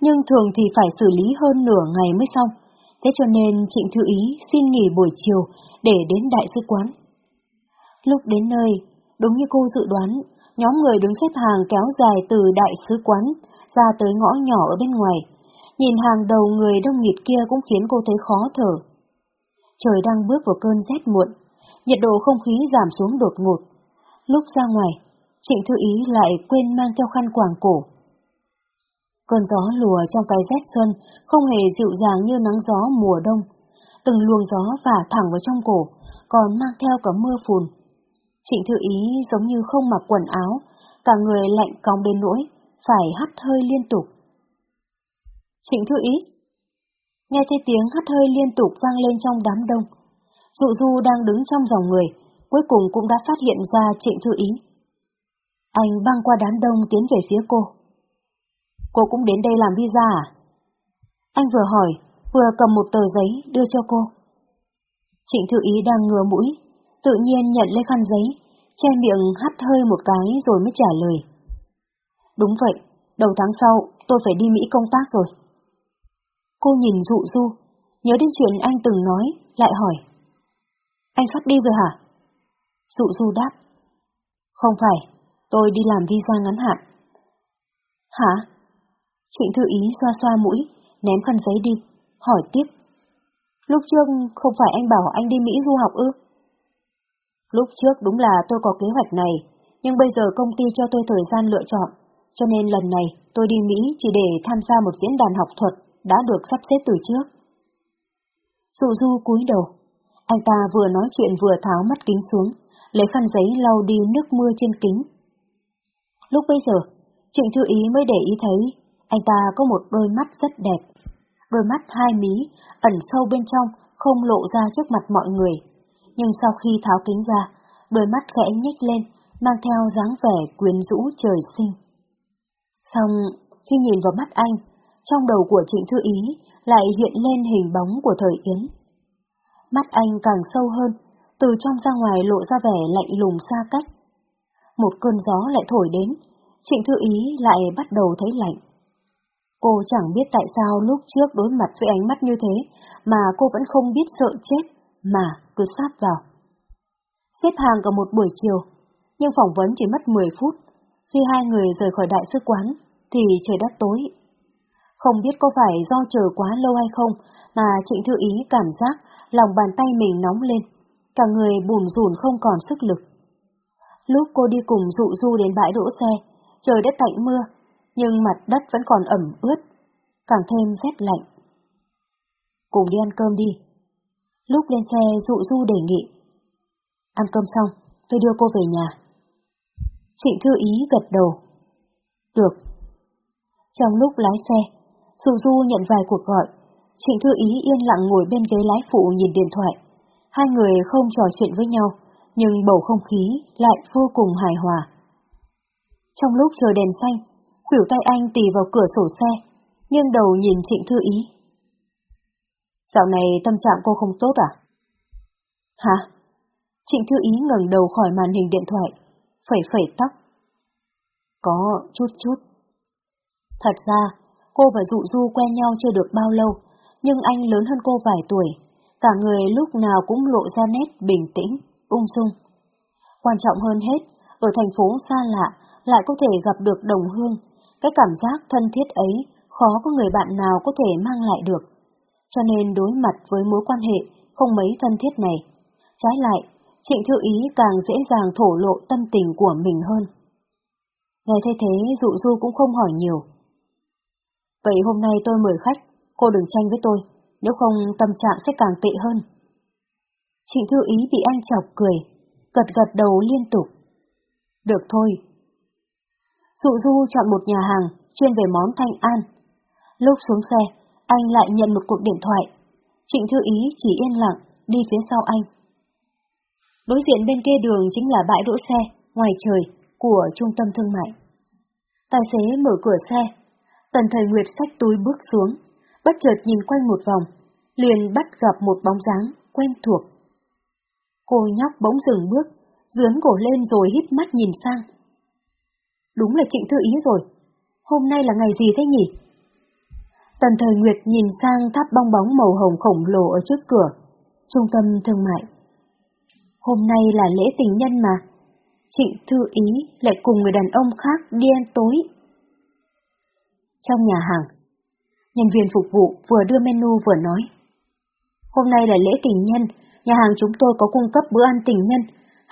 nhưng thường thì phải xử lý hơn nửa ngày mới xong, thế cho nên Trịnh Thư Ý xin nghỉ buổi chiều để đến đại sứ quán. Lúc đến nơi, đúng như cô dự đoán, nhóm người đứng xếp hàng kéo dài từ đại sứ quán ra tới ngõ nhỏ ở bên ngoài. Nhìn hàng đầu người đông nghịt kia cũng khiến cô thấy khó thở. Trời đang bước vào cơn rét muộn, nhiệt độ không khí giảm xuống đột ngột. Lúc ra ngoài, Trịnh Thư Ý lại quên mang theo khăn quàng cổ. Cơn gió lùa trong cái rét xuân không hề dịu dàng như nắng gió mùa đông. Từng luồng gió phả thẳng vào trong cổ, còn mang theo cả mưa phùn. Trịnh Thư Ý giống như không mặc quần áo, cả người lạnh cong đến nỗi, phải hắt hơi liên tục. Trịnh Thư Ý Nghe thấy tiếng hắt hơi liên tục vang lên trong đám đông. Dụ Du đang đứng trong dòng người, cuối cùng cũng đã phát hiện ra Trịnh Thư Ý. Anh băng qua đám đông tiến về phía cô. Cô cũng đến đây làm visa à? Anh vừa hỏi, vừa cầm một tờ giấy đưa cho cô. Trịnh Thư Ý đang ngừa mũi, tự nhiên nhận lấy khăn giấy, che miệng hắt hơi một cái rồi mới trả lời. Đúng vậy, đầu tháng sau tôi phải đi Mỹ công tác rồi. Cô nhìn dụ du, nhớ đến chuyện anh từng nói, lại hỏi. Anh sắp đi rồi hả? Dụ du đáp. Không phải, tôi đi làm visa ngắn hạn. Hả? Trịnh Thư Ý xoa xoa mũi, ném khăn giấy đi, hỏi tiếp. Lúc trước không phải anh bảo anh đi Mỹ du học ư? Lúc trước đúng là tôi có kế hoạch này, nhưng bây giờ công ty cho tôi thời gian lựa chọn, cho nên lần này tôi đi Mỹ chỉ để tham gia một diễn đàn học thuật đã được sắp xếp từ trước. Dụ du cúi đầu, anh ta vừa nói chuyện vừa tháo mắt kính xuống, lấy khăn giấy lau đi nước mưa trên kính. Lúc bây giờ, Trịnh Thư Ý mới để ý thấy anh ta có một đôi mắt rất đẹp. Đôi mắt hai mí, ẩn sâu bên trong, không lộ ra trước mặt mọi người. Nhưng sau khi tháo kính ra, đôi mắt khẽ nhếch lên, mang theo dáng vẻ quyến rũ trời sinh. Xong, khi nhìn vào mắt anh, trong đầu của Trịnh Thư Ý lại hiện lên hình bóng của thời Yến. Mắt anh càng sâu hơn, từ trong ra ngoài lộ ra vẻ lạnh lùng xa cách. Một cơn gió lại thổi đến, Trịnh Thư Ý lại bắt đầu thấy lạnh. Cô chẳng biết tại sao lúc trước đối mặt với ánh mắt như thế mà cô vẫn không biết sợ chết, mà cứ sát vào. Xếp hàng cả một buổi chiều, nhưng phỏng vấn chỉ mất 10 phút. Khi hai người rời khỏi đại sứ quán, thì trời đã tối. Không biết có phải do chờ quá lâu hay không mà Trịnh Thư Ý cảm giác lòng bàn tay mình nóng lên, cả người bùn rùn không còn sức lực. Lúc cô đi cùng dụ du đến bãi đỗ xe, trời đã tạnh mưa, nhưng mặt đất vẫn còn ẩm ướt, càng thêm rét lạnh. Cùng đi ăn cơm đi. Lúc lên xe dụ du đề nghị. Ăn cơm xong, tôi đưa cô về nhà. Trịnh Thư Ý gật đầu. Được. Trong lúc lái xe, dụ du nhận vài cuộc gọi, Trịnh Thư Ý yên lặng ngồi bên ghế lái phụ nhìn điện thoại. Hai người không trò chuyện với nhau, nhưng bầu không khí lại vô cùng hài hòa. Trong lúc chờ đèn xanh, khuỷu tay anh tì vào cửa sổ xe, nghiêng đầu nhìn Trịnh Thư Ý. Dạo này tâm trạng cô không tốt à? Hả? Trịnh Thư Ý ngẩng đầu khỏi màn hình điện thoại, phẩy phẩy tóc. Có chút chút. Thật ra, cô và Dụ Du quen nhau chưa được bao lâu, nhưng anh lớn hơn cô vài tuổi, cả người lúc nào cũng lộ ra nét bình tĩnh, ung dung. Quan trọng hơn hết, ở thành phố xa lạ lại có thể gặp được đồng hương, cái cảm giác thân thiết ấy khó có người bạn nào có thể mang lại được. Cho nên đối mặt với mối quan hệ không mấy thân thiết này, trái lại, Trịnh Thư Ý càng dễ dàng thổ lộ tâm tình của mình hơn. Nghe thế thế dụ du cũng không hỏi nhiều. Vậy hôm nay tôi mời khách, cô đừng tranh với tôi, nếu không tâm trạng sẽ càng tệ hơn. Trịnh Thư Ý bị anh chọc cười, gật gật đầu liên tục. Được thôi. Dụ du chọn một nhà hàng chuyên về món thanh an. Lúc xuống xe, anh lại nhận một cuộc điện thoại. Trịnh Thư Ý chỉ yên lặng, đi phía sau anh. Đối diện bên kia đường chính là bãi đỗ xe, ngoài trời, của trung tâm thương mại. Tài xế mở cửa xe, tần thời Nguyệt xách túi bước xuống, bất chợt nhìn quanh một vòng, liền bắt gặp một bóng dáng quen thuộc. Cô nhóc bỗng dừng bước, dướn cổ lên rồi hít mắt nhìn sang. Đúng là Trịnh Thư Ý rồi, hôm nay là ngày gì thế nhỉ? Tần thời Nguyệt nhìn sang tháp bong bóng màu hồng khổng lồ ở trước cửa, trung tâm thương mại. Hôm nay là lễ tình nhân mà, Trịnh Thư Ý lại cùng người đàn ông khác đi ăn tối. Trong nhà hàng, nhân viên phục vụ vừa đưa menu vừa nói. Hôm nay là lễ tình nhân, nhà hàng chúng tôi có cung cấp bữa ăn tình nhân,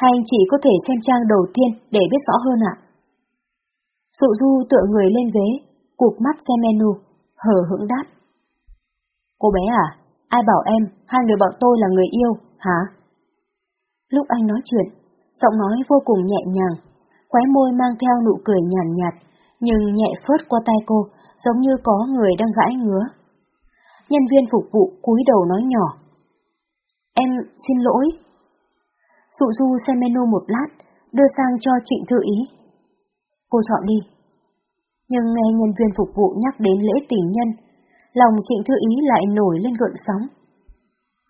hai anh chị có thể xem trang đầu tiên để biết rõ hơn ạ. Dụ du tựa người lên ghế, cụp mắt xem menu, hờ hững đáp. Cô bé à, ai bảo em, hai người bọn tôi là người yêu, hả? Lúc anh nói chuyện, giọng nói vô cùng nhẹ nhàng, khóe môi mang theo nụ cười nhàn nhạt, nhạt, nhưng nhẹ phớt qua tay cô, giống như có người đang gãi ngứa. Nhân viên phục vụ cúi đầu nói nhỏ. Em xin lỗi. Dụ du xem menu một lát, đưa sang cho Trịnh Thư Ý. Cô chọn đi. Nhưng nghe nhân viên phục vụ nhắc đến lễ tình nhân, lòng Trịnh Thư Ý lại nổi lên gợn sóng.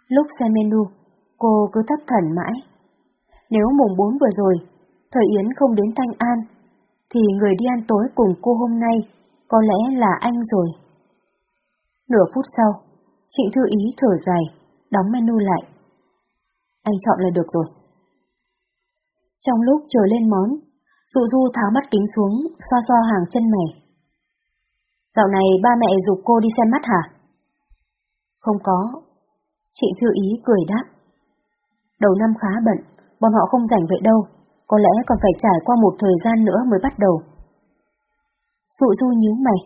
Lúc xem menu, cô cứ thấp thần mãi. Nếu mùng 4 vừa rồi, thời Yến không đến Thanh An, thì người đi ăn tối cùng cô hôm nay có lẽ là anh rồi. Nửa phút sau, Trịnh Thư Ý thở dài, đóng menu lại. Anh chọn là được rồi. Trong lúc chờ lên món, Dụ Du tháo mắt kính xuống, xoa xoa hàng chân mày. Dạo này ba mẹ dục cô đi xem mắt hả? Không có. Chị Thư Ý cười đáp. Đầu năm khá bận, bọn họ không rảnh vậy đâu, có lẽ còn phải trải qua một thời gian nữa mới bắt đầu. Dụ du nhíu mày,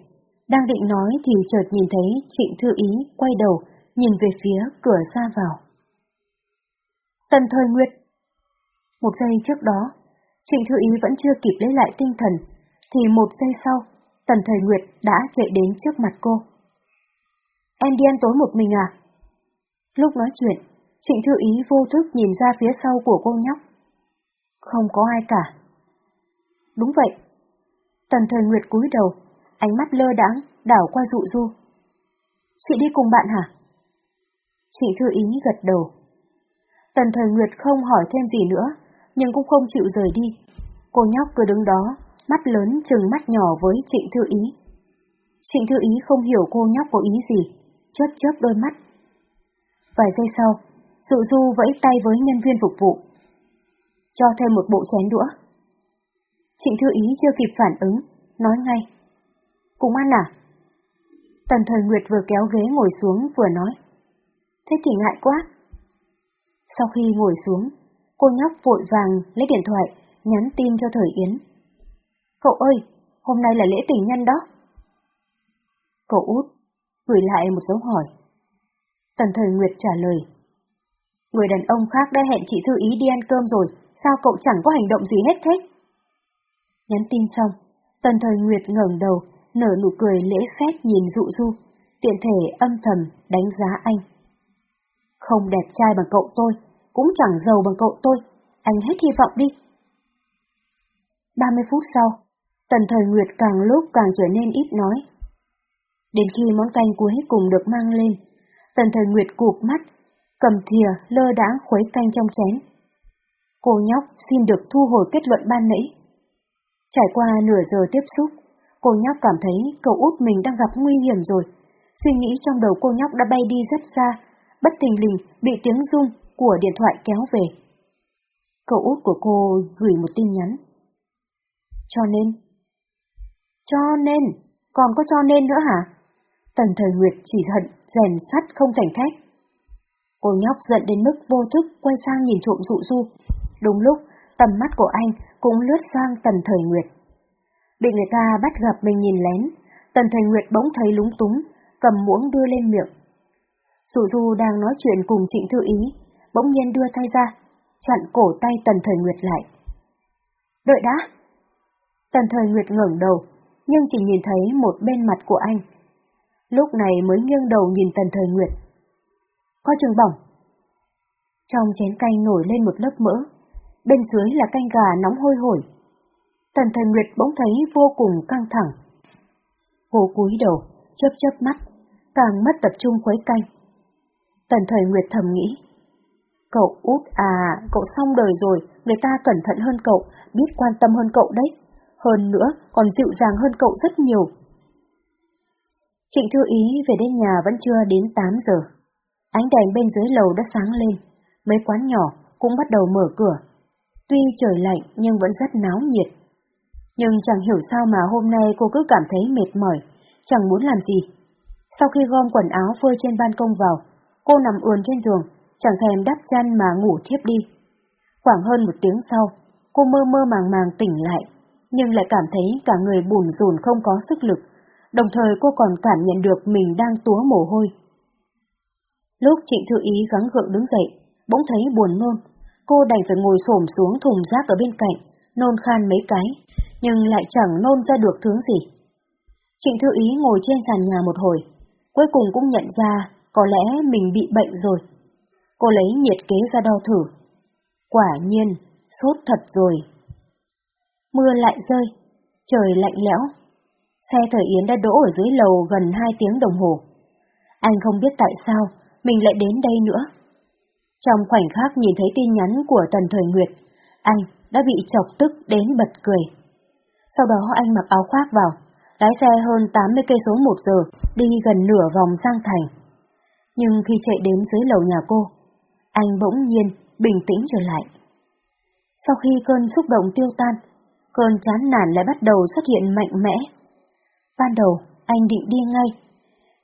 đang định nói thì chợt nhìn thấy Trịnh Thư Ý quay đầu, nhìn về phía cửa ra vào. Tần Thời Nguyệt Một giây trước đó, Trịnh Thư Ý vẫn chưa kịp lấy lại tinh thần, thì một giây sau, Tần Thời Nguyệt đã chạy đến trước mặt cô. Em đi ăn tối một mình à? Lúc nói chuyện, Trịnh Thư Ý vô thức nhìn ra phía sau của cô nhóc. Không có ai cả. Đúng vậy. Tần Thời Nguyệt cúi đầu, ánh mắt lơ đãng đảo qua dụ du. Chị đi cùng bạn hả? Trịnh Thư Ý gật đầu. Tần Thời Nguyệt không hỏi thêm gì nữa, nhưng cũng không chịu rời đi. Cô nhóc cứ đứng đó, mắt lớn chừng mắt nhỏ với Trịnh Thư Ý. Trịnh Thư Ý không hiểu cô nhóc có ý gì, chớp chớp đôi mắt. Vài giây sau, Dụ Du vẫy tay với nhân viên phục vụ. Cho thêm một bộ chén đũa. Trịnh Thư Ý chưa kịp phản ứng, nói ngay. Cùng ăn à? Tần Thời Nguyệt vừa kéo ghế ngồi xuống vừa nói. Thế thì ngại quá. Sau khi ngồi xuống, cô nhóc vội vàng lấy điện thoại, nhắn tin cho Thời Yến. Cậu ơi, hôm nay là lễ tình nhân đó. Cậu út, gửi lại một dấu hỏi. Tần Thời Nguyệt trả lời. Người đàn ông khác đã hẹn chị Thư Ý đi ăn cơm rồi, sao cậu chẳng có hành động gì hết thế? Nhắn tin xong, Tần Thời Nguyệt ngẩng đầu, nở nụ cười lễ phép nhìn dụ du, tiện thể âm thầm đánh giá anh. Không đẹp trai bằng cậu tôi, cũng chẳng giàu bằng cậu tôi, anh hết hy vọng đi. 30 phút sau, Tần Thời Nguyệt càng lúc càng trở nên ít nói. Đến khi món canh cuối cùng được mang lên, Tần Thời Nguyệt cụp mắt, cầm thìa lơ đãng khuấy canh trong chén. Cô nhóc xin được thu hồi kết luận ban nãy. Trải qua nửa giờ tiếp xúc, cô nhóc cảm thấy cậu út mình đang gặp nguy hiểm rồi. Suy nghĩ trong đầu cô nhóc đã bay đi rất xa, bất thình lình bị tiếng rung của điện thoại kéo về. Cậu út của cô gửi một tin nhắn. Cho nên... Cho nên... Còn có cho nên nữa hả? Tần thời Nguyệt chỉ hận, rèn sắt không thành thép. Cô nhóc giận đến mức vô thức quay sang nhìn trộm dụ du. Đúng lúc, tầm mắt của anh cũng lướt sang tần thời Nguyệt. Bị người ta bắt gặp mình nhìn lén, Tần Thời Nguyệt bỗng thấy lúng túng, cầm muỗng đưa lên miệng. Dụ Du đang nói chuyện cùng Trịnh Thư Ý, bỗng nhiên đưa tay ra, chặn cổ tay Tần Thời Nguyệt lại. Đợi đã! Tần Thời Nguyệt ngẩng đầu, nhưng chỉ nhìn thấy một bên mặt của anh. Lúc này mới nghiêng đầu nhìn Tần Thời Nguyệt. Có trường bỏng. Trong chén canh nổi lên một lớp mỡ, bên dưới là canh gà nóng hôi hổi. Tần Thời Nguyệt bỗng thấy vô cùng căng thẳng. Cô cúi đầu, chớp chớp mắt, càng mất tập trung khuấy canh. Tần Thời Nguyệt thầm nghĩ. Cậu út à, cậu xong đời rồi, người ta cẩn thận hơn cậu, biết quan tâm hơn cậu đấy. Hơn nữa, còn dịu dàng hơn cậu rất nhiều. Trịnh Thư Ý về đến nhà vẫn chưa đến 8 giờ. Ánh đèn bên dưới lầu đã sáng lên, mấy quán nhỏ cũng bắt đầu mở cửa. Tuy trời lạnh nhưng vẫn rất náo nhiệt. Nhưng chẳng hiểu sao mà hôm nay cô cứ cảm thấy mệt mỏi, chẳng muốn làm gì. Sau khi gom quần áo phơi trên ban công vào, cô nằm ườn trên giường, chẳng thèm đắp chăn mà ngủ thiếp đi. Khoảng hơn một tiếng sau, cô mơ mơ màng màng tỉnh lại, nhưng lại cảm thấy cả người bùn rùn không có sức lực, đồng thời cô còn cảm nhận được mình đang túa mồ hôi. Lúc Trịnh Thư Ý gắng gượng đứng dậy, bỗng thấy buồn nôn, cô đành phải ngồi xổm xuống thùng rác ở bên cạnh, nôn khan mấy cái, nhưng lại chẳng nôn ra được thứ gì. Trịnh Thư Ý ngồi trên sàn nhà một hồi, cuối cùng cũng nhận ra có lẽ mình bị bệnh rồi. Cô lấy nhiệt kế ra đo thử. Quả nhiên, sốt thật rồi. Mưa lại rơi, trời lạnh lẽo. Xe thời Yến đã đỗ ở dưới lầu gần 2 tiếng đồng hồ. Anh không biết tại sao mình lại đến đây nữa. Trong khoảnh khắc nhìn thấy tin nhắn của Tần Thời Nguyệt, anh đã bị chọc tức đến bật cười. Sau đó anh mặc áo khoác vào, lái xe hơn 80 cây số một giờ, đi gần nửa vòng sang thành. Nhưng khi chạy đến dưới lầu nhà cô, anh bỗng nhiên bình tĩnh trở lại. Sau khi cơn xúc động tiêu tan, cơn chán nản lại bắt đầu xuất hiện mạnh mẽ. Ban đầu, anh định đi ngay,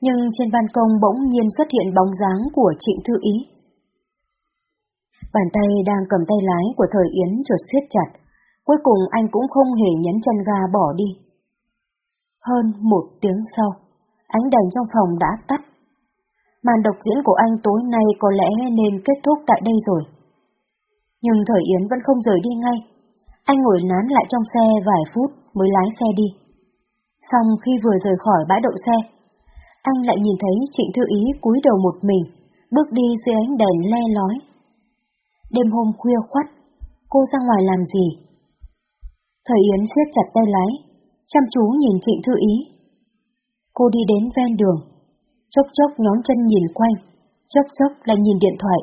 nhưng trên ban công bỗng nhiên xuất hiện bóng dáng của Trịnh Thư Ý. Bàn tay đang cầm tay lái của thời Yến chợt siết chặt, cuối cùng anh cũng không hề nhấn chân ga bỏ đi. Hơn một tiếng sau, ánh đèn trong phòng đã tắt. Màn độc diễn của anh tối nay có lẽ nên kết thúc tại đây rồi. Nhưng thời Yến vẫn không rời đi ngay. Anh ngồi nán lại trong xe vài phút mới lái xe đi. Xong khi vừa rời khỏi bãi đậu xe, anh lại nhìn thấy Trịnh Thư Ý cúi đầu một mình, bước đi dưới ánh đèn le lói. Đêm hôm khuya khoắt, cô ra ngoài làm gì? Thời Yến siết chặt tay lái, chăm chú nhìn Trịnh Thư Ý. Cô đi đến ven đường, chốc chốc nhón chân nhìn quanh, chốc chốc lại nhìn điện thoại,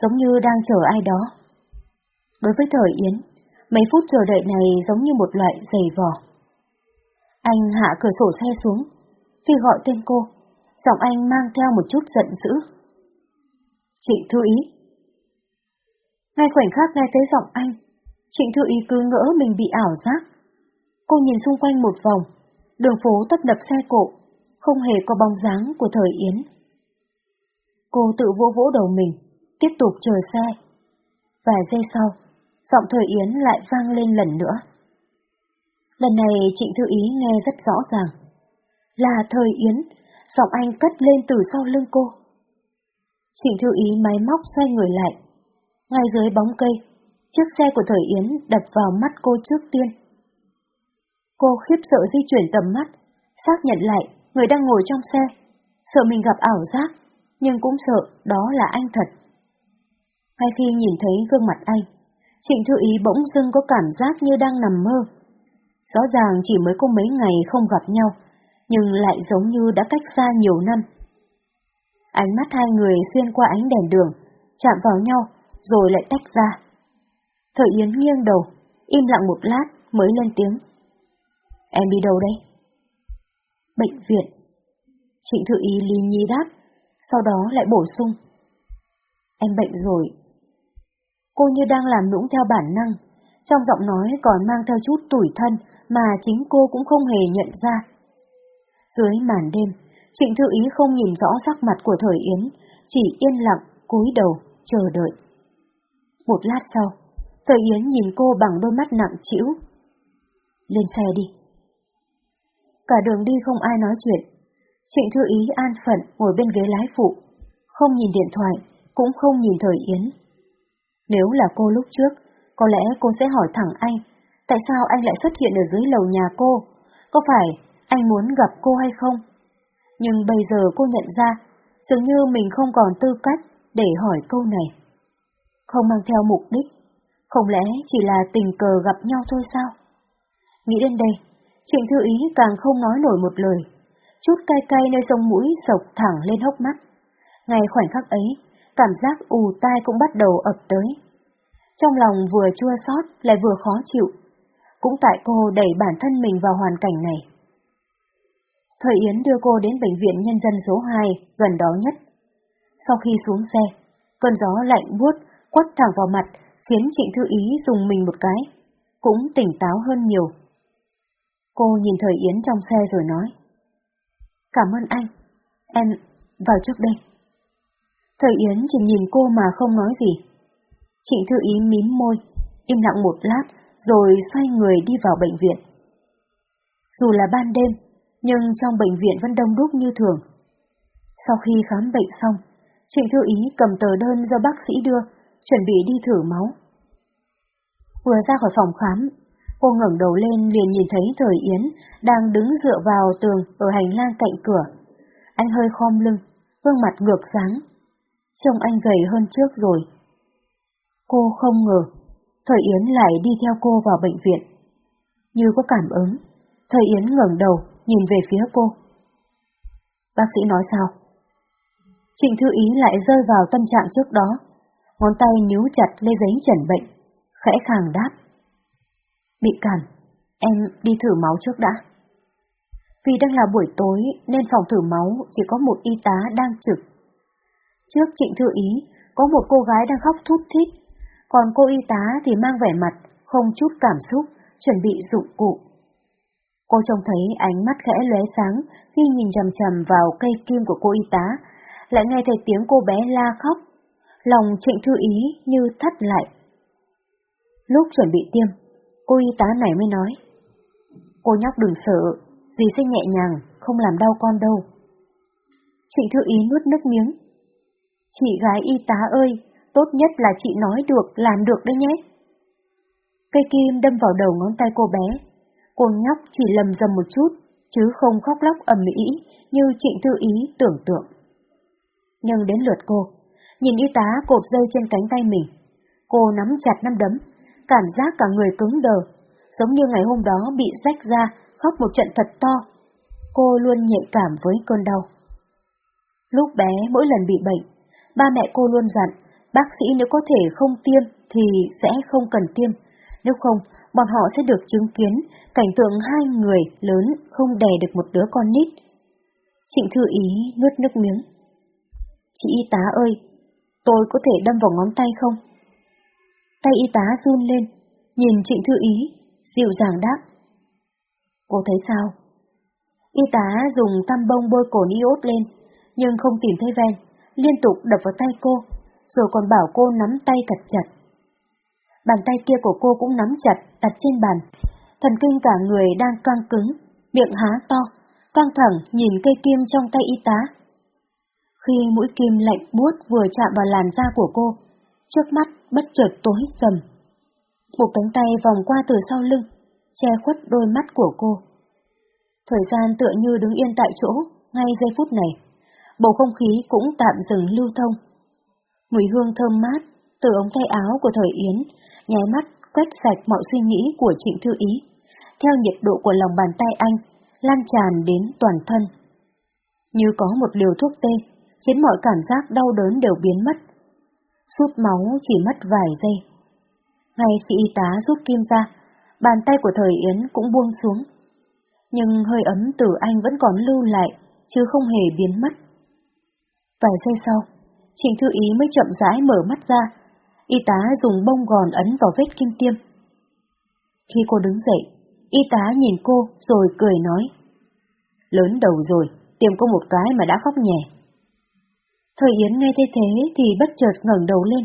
giống như đang chờ ai đó. Đối với Thời Yến, mấy phút chờ đợi này giống như một loại giày vò. Anh hạ cửa sổ xe xuống, khi gọi tên cô, giọng anh mang theo một chút giận dữ. Trịnh Thư Ý Ngay khoảnh khắc nghe thấy giọng anh, Trịnh Thư Ý cứ ngỡ mình bị ảo giác. Cô nhìn xung quanh một vòng, đường phố tấp nập xe cộ, không hề có bóng dáng của thời Yến. Cô tự vỗ vỗ đầu mình, tiếp tục chờ xe. Vài giây sau, giọng thời Yến lại vang lên lần nữa. Lần này Trịnh Thư Ý nghe rất rõ ràng. Là thời Yến, giọng anh cất lên từ sau lưng cô. Trịnh Thư Ý máy móc xoay người lại. Ngay dưới bóng cây, chiếc xe của thời Yến đập vào mắt cô trước tiên. Cô khiếp sợ di chuyển tầm mắt, xác nhận lại người đang ngồi trong xe, sợ mình gặp ảo giác, nhưng cũng sợ đó là anh thật. Ngay khi nhìn thấy gương mặt anh, Trịnh Thư Ý bỗng dưng có cảm giác như đang nằm mơ. Rõ ràng chỉ mới có mấy ngày không gặp nhau, nhưng lại giống như đã cách xa nhiều năm. Ánh mắt hai người xuyên qua ánh đèn đường, chạm vào nhau, rồi lại tách ra. Thời Yến nghiêng đầu, im lặng một lát mới lên tiếng. Em đi đâu đây? Bệnh viện. Trịnh Thư Ý lý nhi đáp, sau đó lại bổ sung. Em bệnh rồi. Cô như đang làm nũng theo bản năng, trong giọng nói còn mang theo chút tủi thân mà chính cô cũng không hề nhận ra. Dưới màn đêm, Trịnh Thư Ý không nhìn rõ sắc mặt của Thời Yến, chỉ yên lặng, cúi đầu, chờ đợi. Một lát sau, Thời Yến nhìn cô bằng đôi mắt nặng trĩu. Lên xe đi, cả đường đi không ai nói chuyện. Trịnh Thư Ý an phận ngồi bên ghế lái phụ, không nhìn điện thoại, cũng không nhìn Thời Yến. Nếu là cô lúc trước, có lẽ cô sẽ hỏi thẳng anh, tại sao anh lại xuất hiện ở dưới lầu nhà cô? Có phải anh muốn gặp cô hay không? Nhưng bây giờ cô nhận ra, dường như mình không còn tư cách để hỏi câu này. Không mang theo mục đích, không lẽ chỉ là tình cờ gặp nhau thôi sao? Nghĩ đến đây, Trịnh Thư Ý càng không nói nổi một lời. Chút cay cay nơi sông mũi sộc thẳng lên hốc mắt. Ngay khoảnh khắc ấy, cảm giác ù tai cũng bắt đầu ập tới. Trong lòng vừa chua xót lại vừa khó chịu. Cũng tại cô đẩy bản thân mình vào hoàn cảnh này. Thời Yến đưa cô đến bệnh viện nhân dân số 2, gần đó nhất. Sau khi xuống xe, cơn gió lạnh buốt quất thẳng vào mặt khiến Trịnh Thư Ý dùng mình một cái, cũng tỉnh táo hơn nhiều. Cô nhìn Thời Yến trong xe rồi nói. Cảm ơn anh, em vào trước đây. Thời Yến chỉ nhìn cô mà không nói gì. Trịnh Thư Ý mím môi, im lặng một lát, rồi xoay người đi vào bệnh viện. Dù là ban đêm, nhưng trong bệnh viện vẫn đông đúc như thường. Sau khi khám bệnh xong, Trịnh Thư Ý cầm tờ đơn do bác sĩ đưa, chuẩn bị đi thử máu. Vừa ra khỏi phòng khám, cô ngẩng đầu lên liền nhìn thấy Thời Yến đang đứng dựa vào tường ở hành lang cạnh cửa. Anh hơi khom lưng, gương mặt ngược sáng. Trông anh gầy hơn trước rồi. Cô không ngờ, Thời Yến lại đi theo cô vào bệnh viện. Như có cảm ứng, Thời Yến ngẩng đầu, nhìn về phía cô. Bác sĩ nói sao? Trịnh Thư Ý lại rơi vào tâm trạng trước đó, ngón tay níu chặt lấy giấy chẩn bệnh, khẽ khàng đáp. Bị cản, em đi thử máu trước đã. Vì đang là buổi tối nên phòng thử máu chỉ có một y tá đang trực. Trước Trịnh Thư Ý, có một cô gái đang khóc thút thít, còn cô y tá thì mang vẻ mặt, không chút cảm xúc, chuẩn bị dụng cụ. Cô trông thấy ánh mắt khẽ lóe sáng khi nhìn chầm chầm vào cây kim của cô y tá, lại nghe thấy tiếng cô bé la khóc. Lòng trịnh thư ý như thắt lại. Lúc chuẩn bị tiêm, cô y tá này mới nói. Cô nhóc đừng sợ, dì sẽ nhẹ nhàng, không làm đau con đâu. chị thư ý nuốt nước miếng. Chị gái y tá ơi, tốt nhất là chị nói được, làm được đấy nhé. Cây kim đâm vào đầu ngón tay cô bé. Cô nhóc chỉ lầm dầm một chút, chứ không khóc lóc ầm ĩ như trịnh thư ý tưởng tượng. Nhưng đến lượt cô, nhìn y tá cột dây trên cánh tay mình. Cô nắm chặt nắm đấm, cảm giác cả người cứng đờ, giống như ngày hôm đó bị rách ra, khóc một trận thật to. Cô luôn nhạy cảm với cơn đau. Lúc bé mỗi lần bị bệnh, ba mẹ cô luôn dặn, bác sĩ nếu có thể không tiêm thì sẽ không cần tiêm, nếu không bọn họ sẽ được chứng kiến cảnh tượng hai người lớn không đè được một đứa con nít. Trịnh Thư Ý nuốt nước miếng. Chị y tá ơi, tôi có thể đâm vào ngón tay không? Tay y tá run lên, nhìn Trịnh Thư Ý, dịu dàng đáp. Cô thấy sao? Y tá dùng tăm bông bôi cồn iốt lên, nhưng không tìm thấy ven, liên tục đập vào tay cô, rồi còn bảo cô nắm tay thật chặt. Bàn tay kia của cô cũng nắm chặt, đặt trên bàn. Thần kinh cả người đang căng cứng, miệng há to, căng thẳng nhìn cây kim trong tay y tá. Khi mũi kim lạnh buốt vừa chạm vào làn da của cô, trước mắt bất chợt tối sầm. Một cánh tay vòng qua từ sau lưng, che khuất đôi mắt của cô. Thời gian tựa như đứng yên tại chỗ, ngay giây phút này. Bầu không khí cũng tạm dừng lưu thông. Mùi hương thơm mát từ ống tay áo của thời Yến, nháy mắt quét sạch mọi suy nghĩ của Trịnh Thư Ý, theo nhiệt độ của lòng bàn tay anh, lan tràn đến toàn thân. Như có một liều thuốc tê, khiến mọi cảm giác đau đớn đều biến mất. Rút máu chỉ mất vài giây. Ngay khi y tá rút kim ra, bàn tay của thời Yến cũng buông xuống. Nhưng hơi ấm từ anh vẫn còn lưu lại, chứ không hề biến mất. Vài giây sau, Trịnh Thư Ý mới chậm rãi mở mắt ra, y tá dùng bông gòn ấn vào vết kim tiêm. Khi cô đứng dậy, y tá nhìn cô rồi cười nói. Lớn đầu rồi, tiêm có một cái mà đã khóc nhẹ. Thời Yến nghe thế thế thì bất chợt ngẩng đầu lên.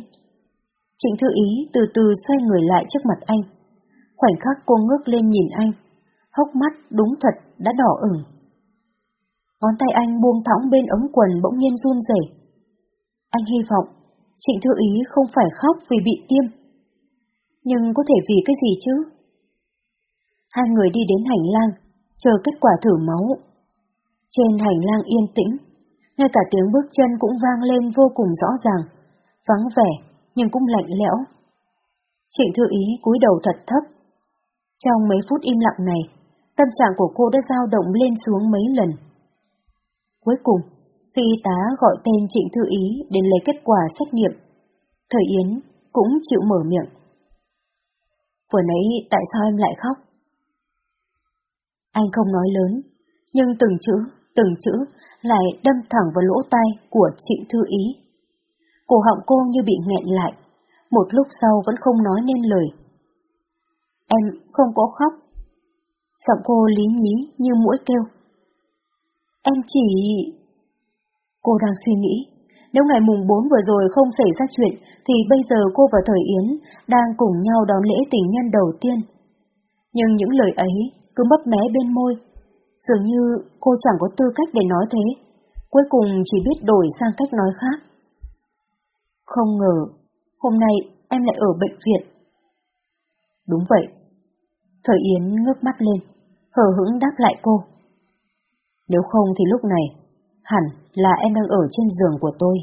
Trịnh Thư Ý từ từ xoay người lại trước mặt anh. Khoảnh khắc cô ngước lên nhìn anh, hốc mắt đúng thật đã đỏ ửng. Ngón tay anh buông thõng bên ống quần bỗng nhiên run rẩy. Anh hy vọng Trịnh Thư Ý không phải khóc vì bị tiêm. Nhưng có thể vì cái gì chứ? Hai người đi đến hành lang, chờ kết quả thử máu. Trên hành lang yên tĩnh, ngay cả tiếng bước chân cũng vang lên vô cùng rõ ràng, vắng vẻ nhưng cũng lạnh lẽo. Trịnh Thư Ý cúi đầu thật thấp. Trong mấy phút im lặng này, tâm trạng của cô đã dao động lên xuống mấy lần. Cuối cùng, khi y tá gọi tên Trịnh Thư Ý đến lấy kết quả xét nghiệm, Thời Yến cũng chịu mở miệng. Vừa nãy tại sao em lại khóc? Anh không nói lớn, nhưng từng chữ, từng chữ lại đâm thẳng vào lỗ tai của Trịnh Thư Ý. Cổ họng cô như bị nghẹn lại, một lúc sau vẫn không nói nên lời. Em không có khóc. Giọng cô lý nhí như mũi kêu. Em chỉ... Cô đang suy nghĩ, nếu ngày mùng 4 vừa rồi không xảy ra chuyện, thì bây giờ cô và Thời Yến đang cùng nhau đón lễ tình nhân đầu tiên. Nhưng những lời ấy cứ mấp mé bên môi, dường như cô chẳng có tư cách để nói thế, cuối cùng chỉ biết đổi sang cách nói khác. Không ngờ, hôm nay em lại ở bệnh viện. Đúng vậy. Thời Yến ngước mắt lên, hờ hững đáp lại cô. Nếu không thì lúc này, hẳn là em đang ở trên giường của tôi.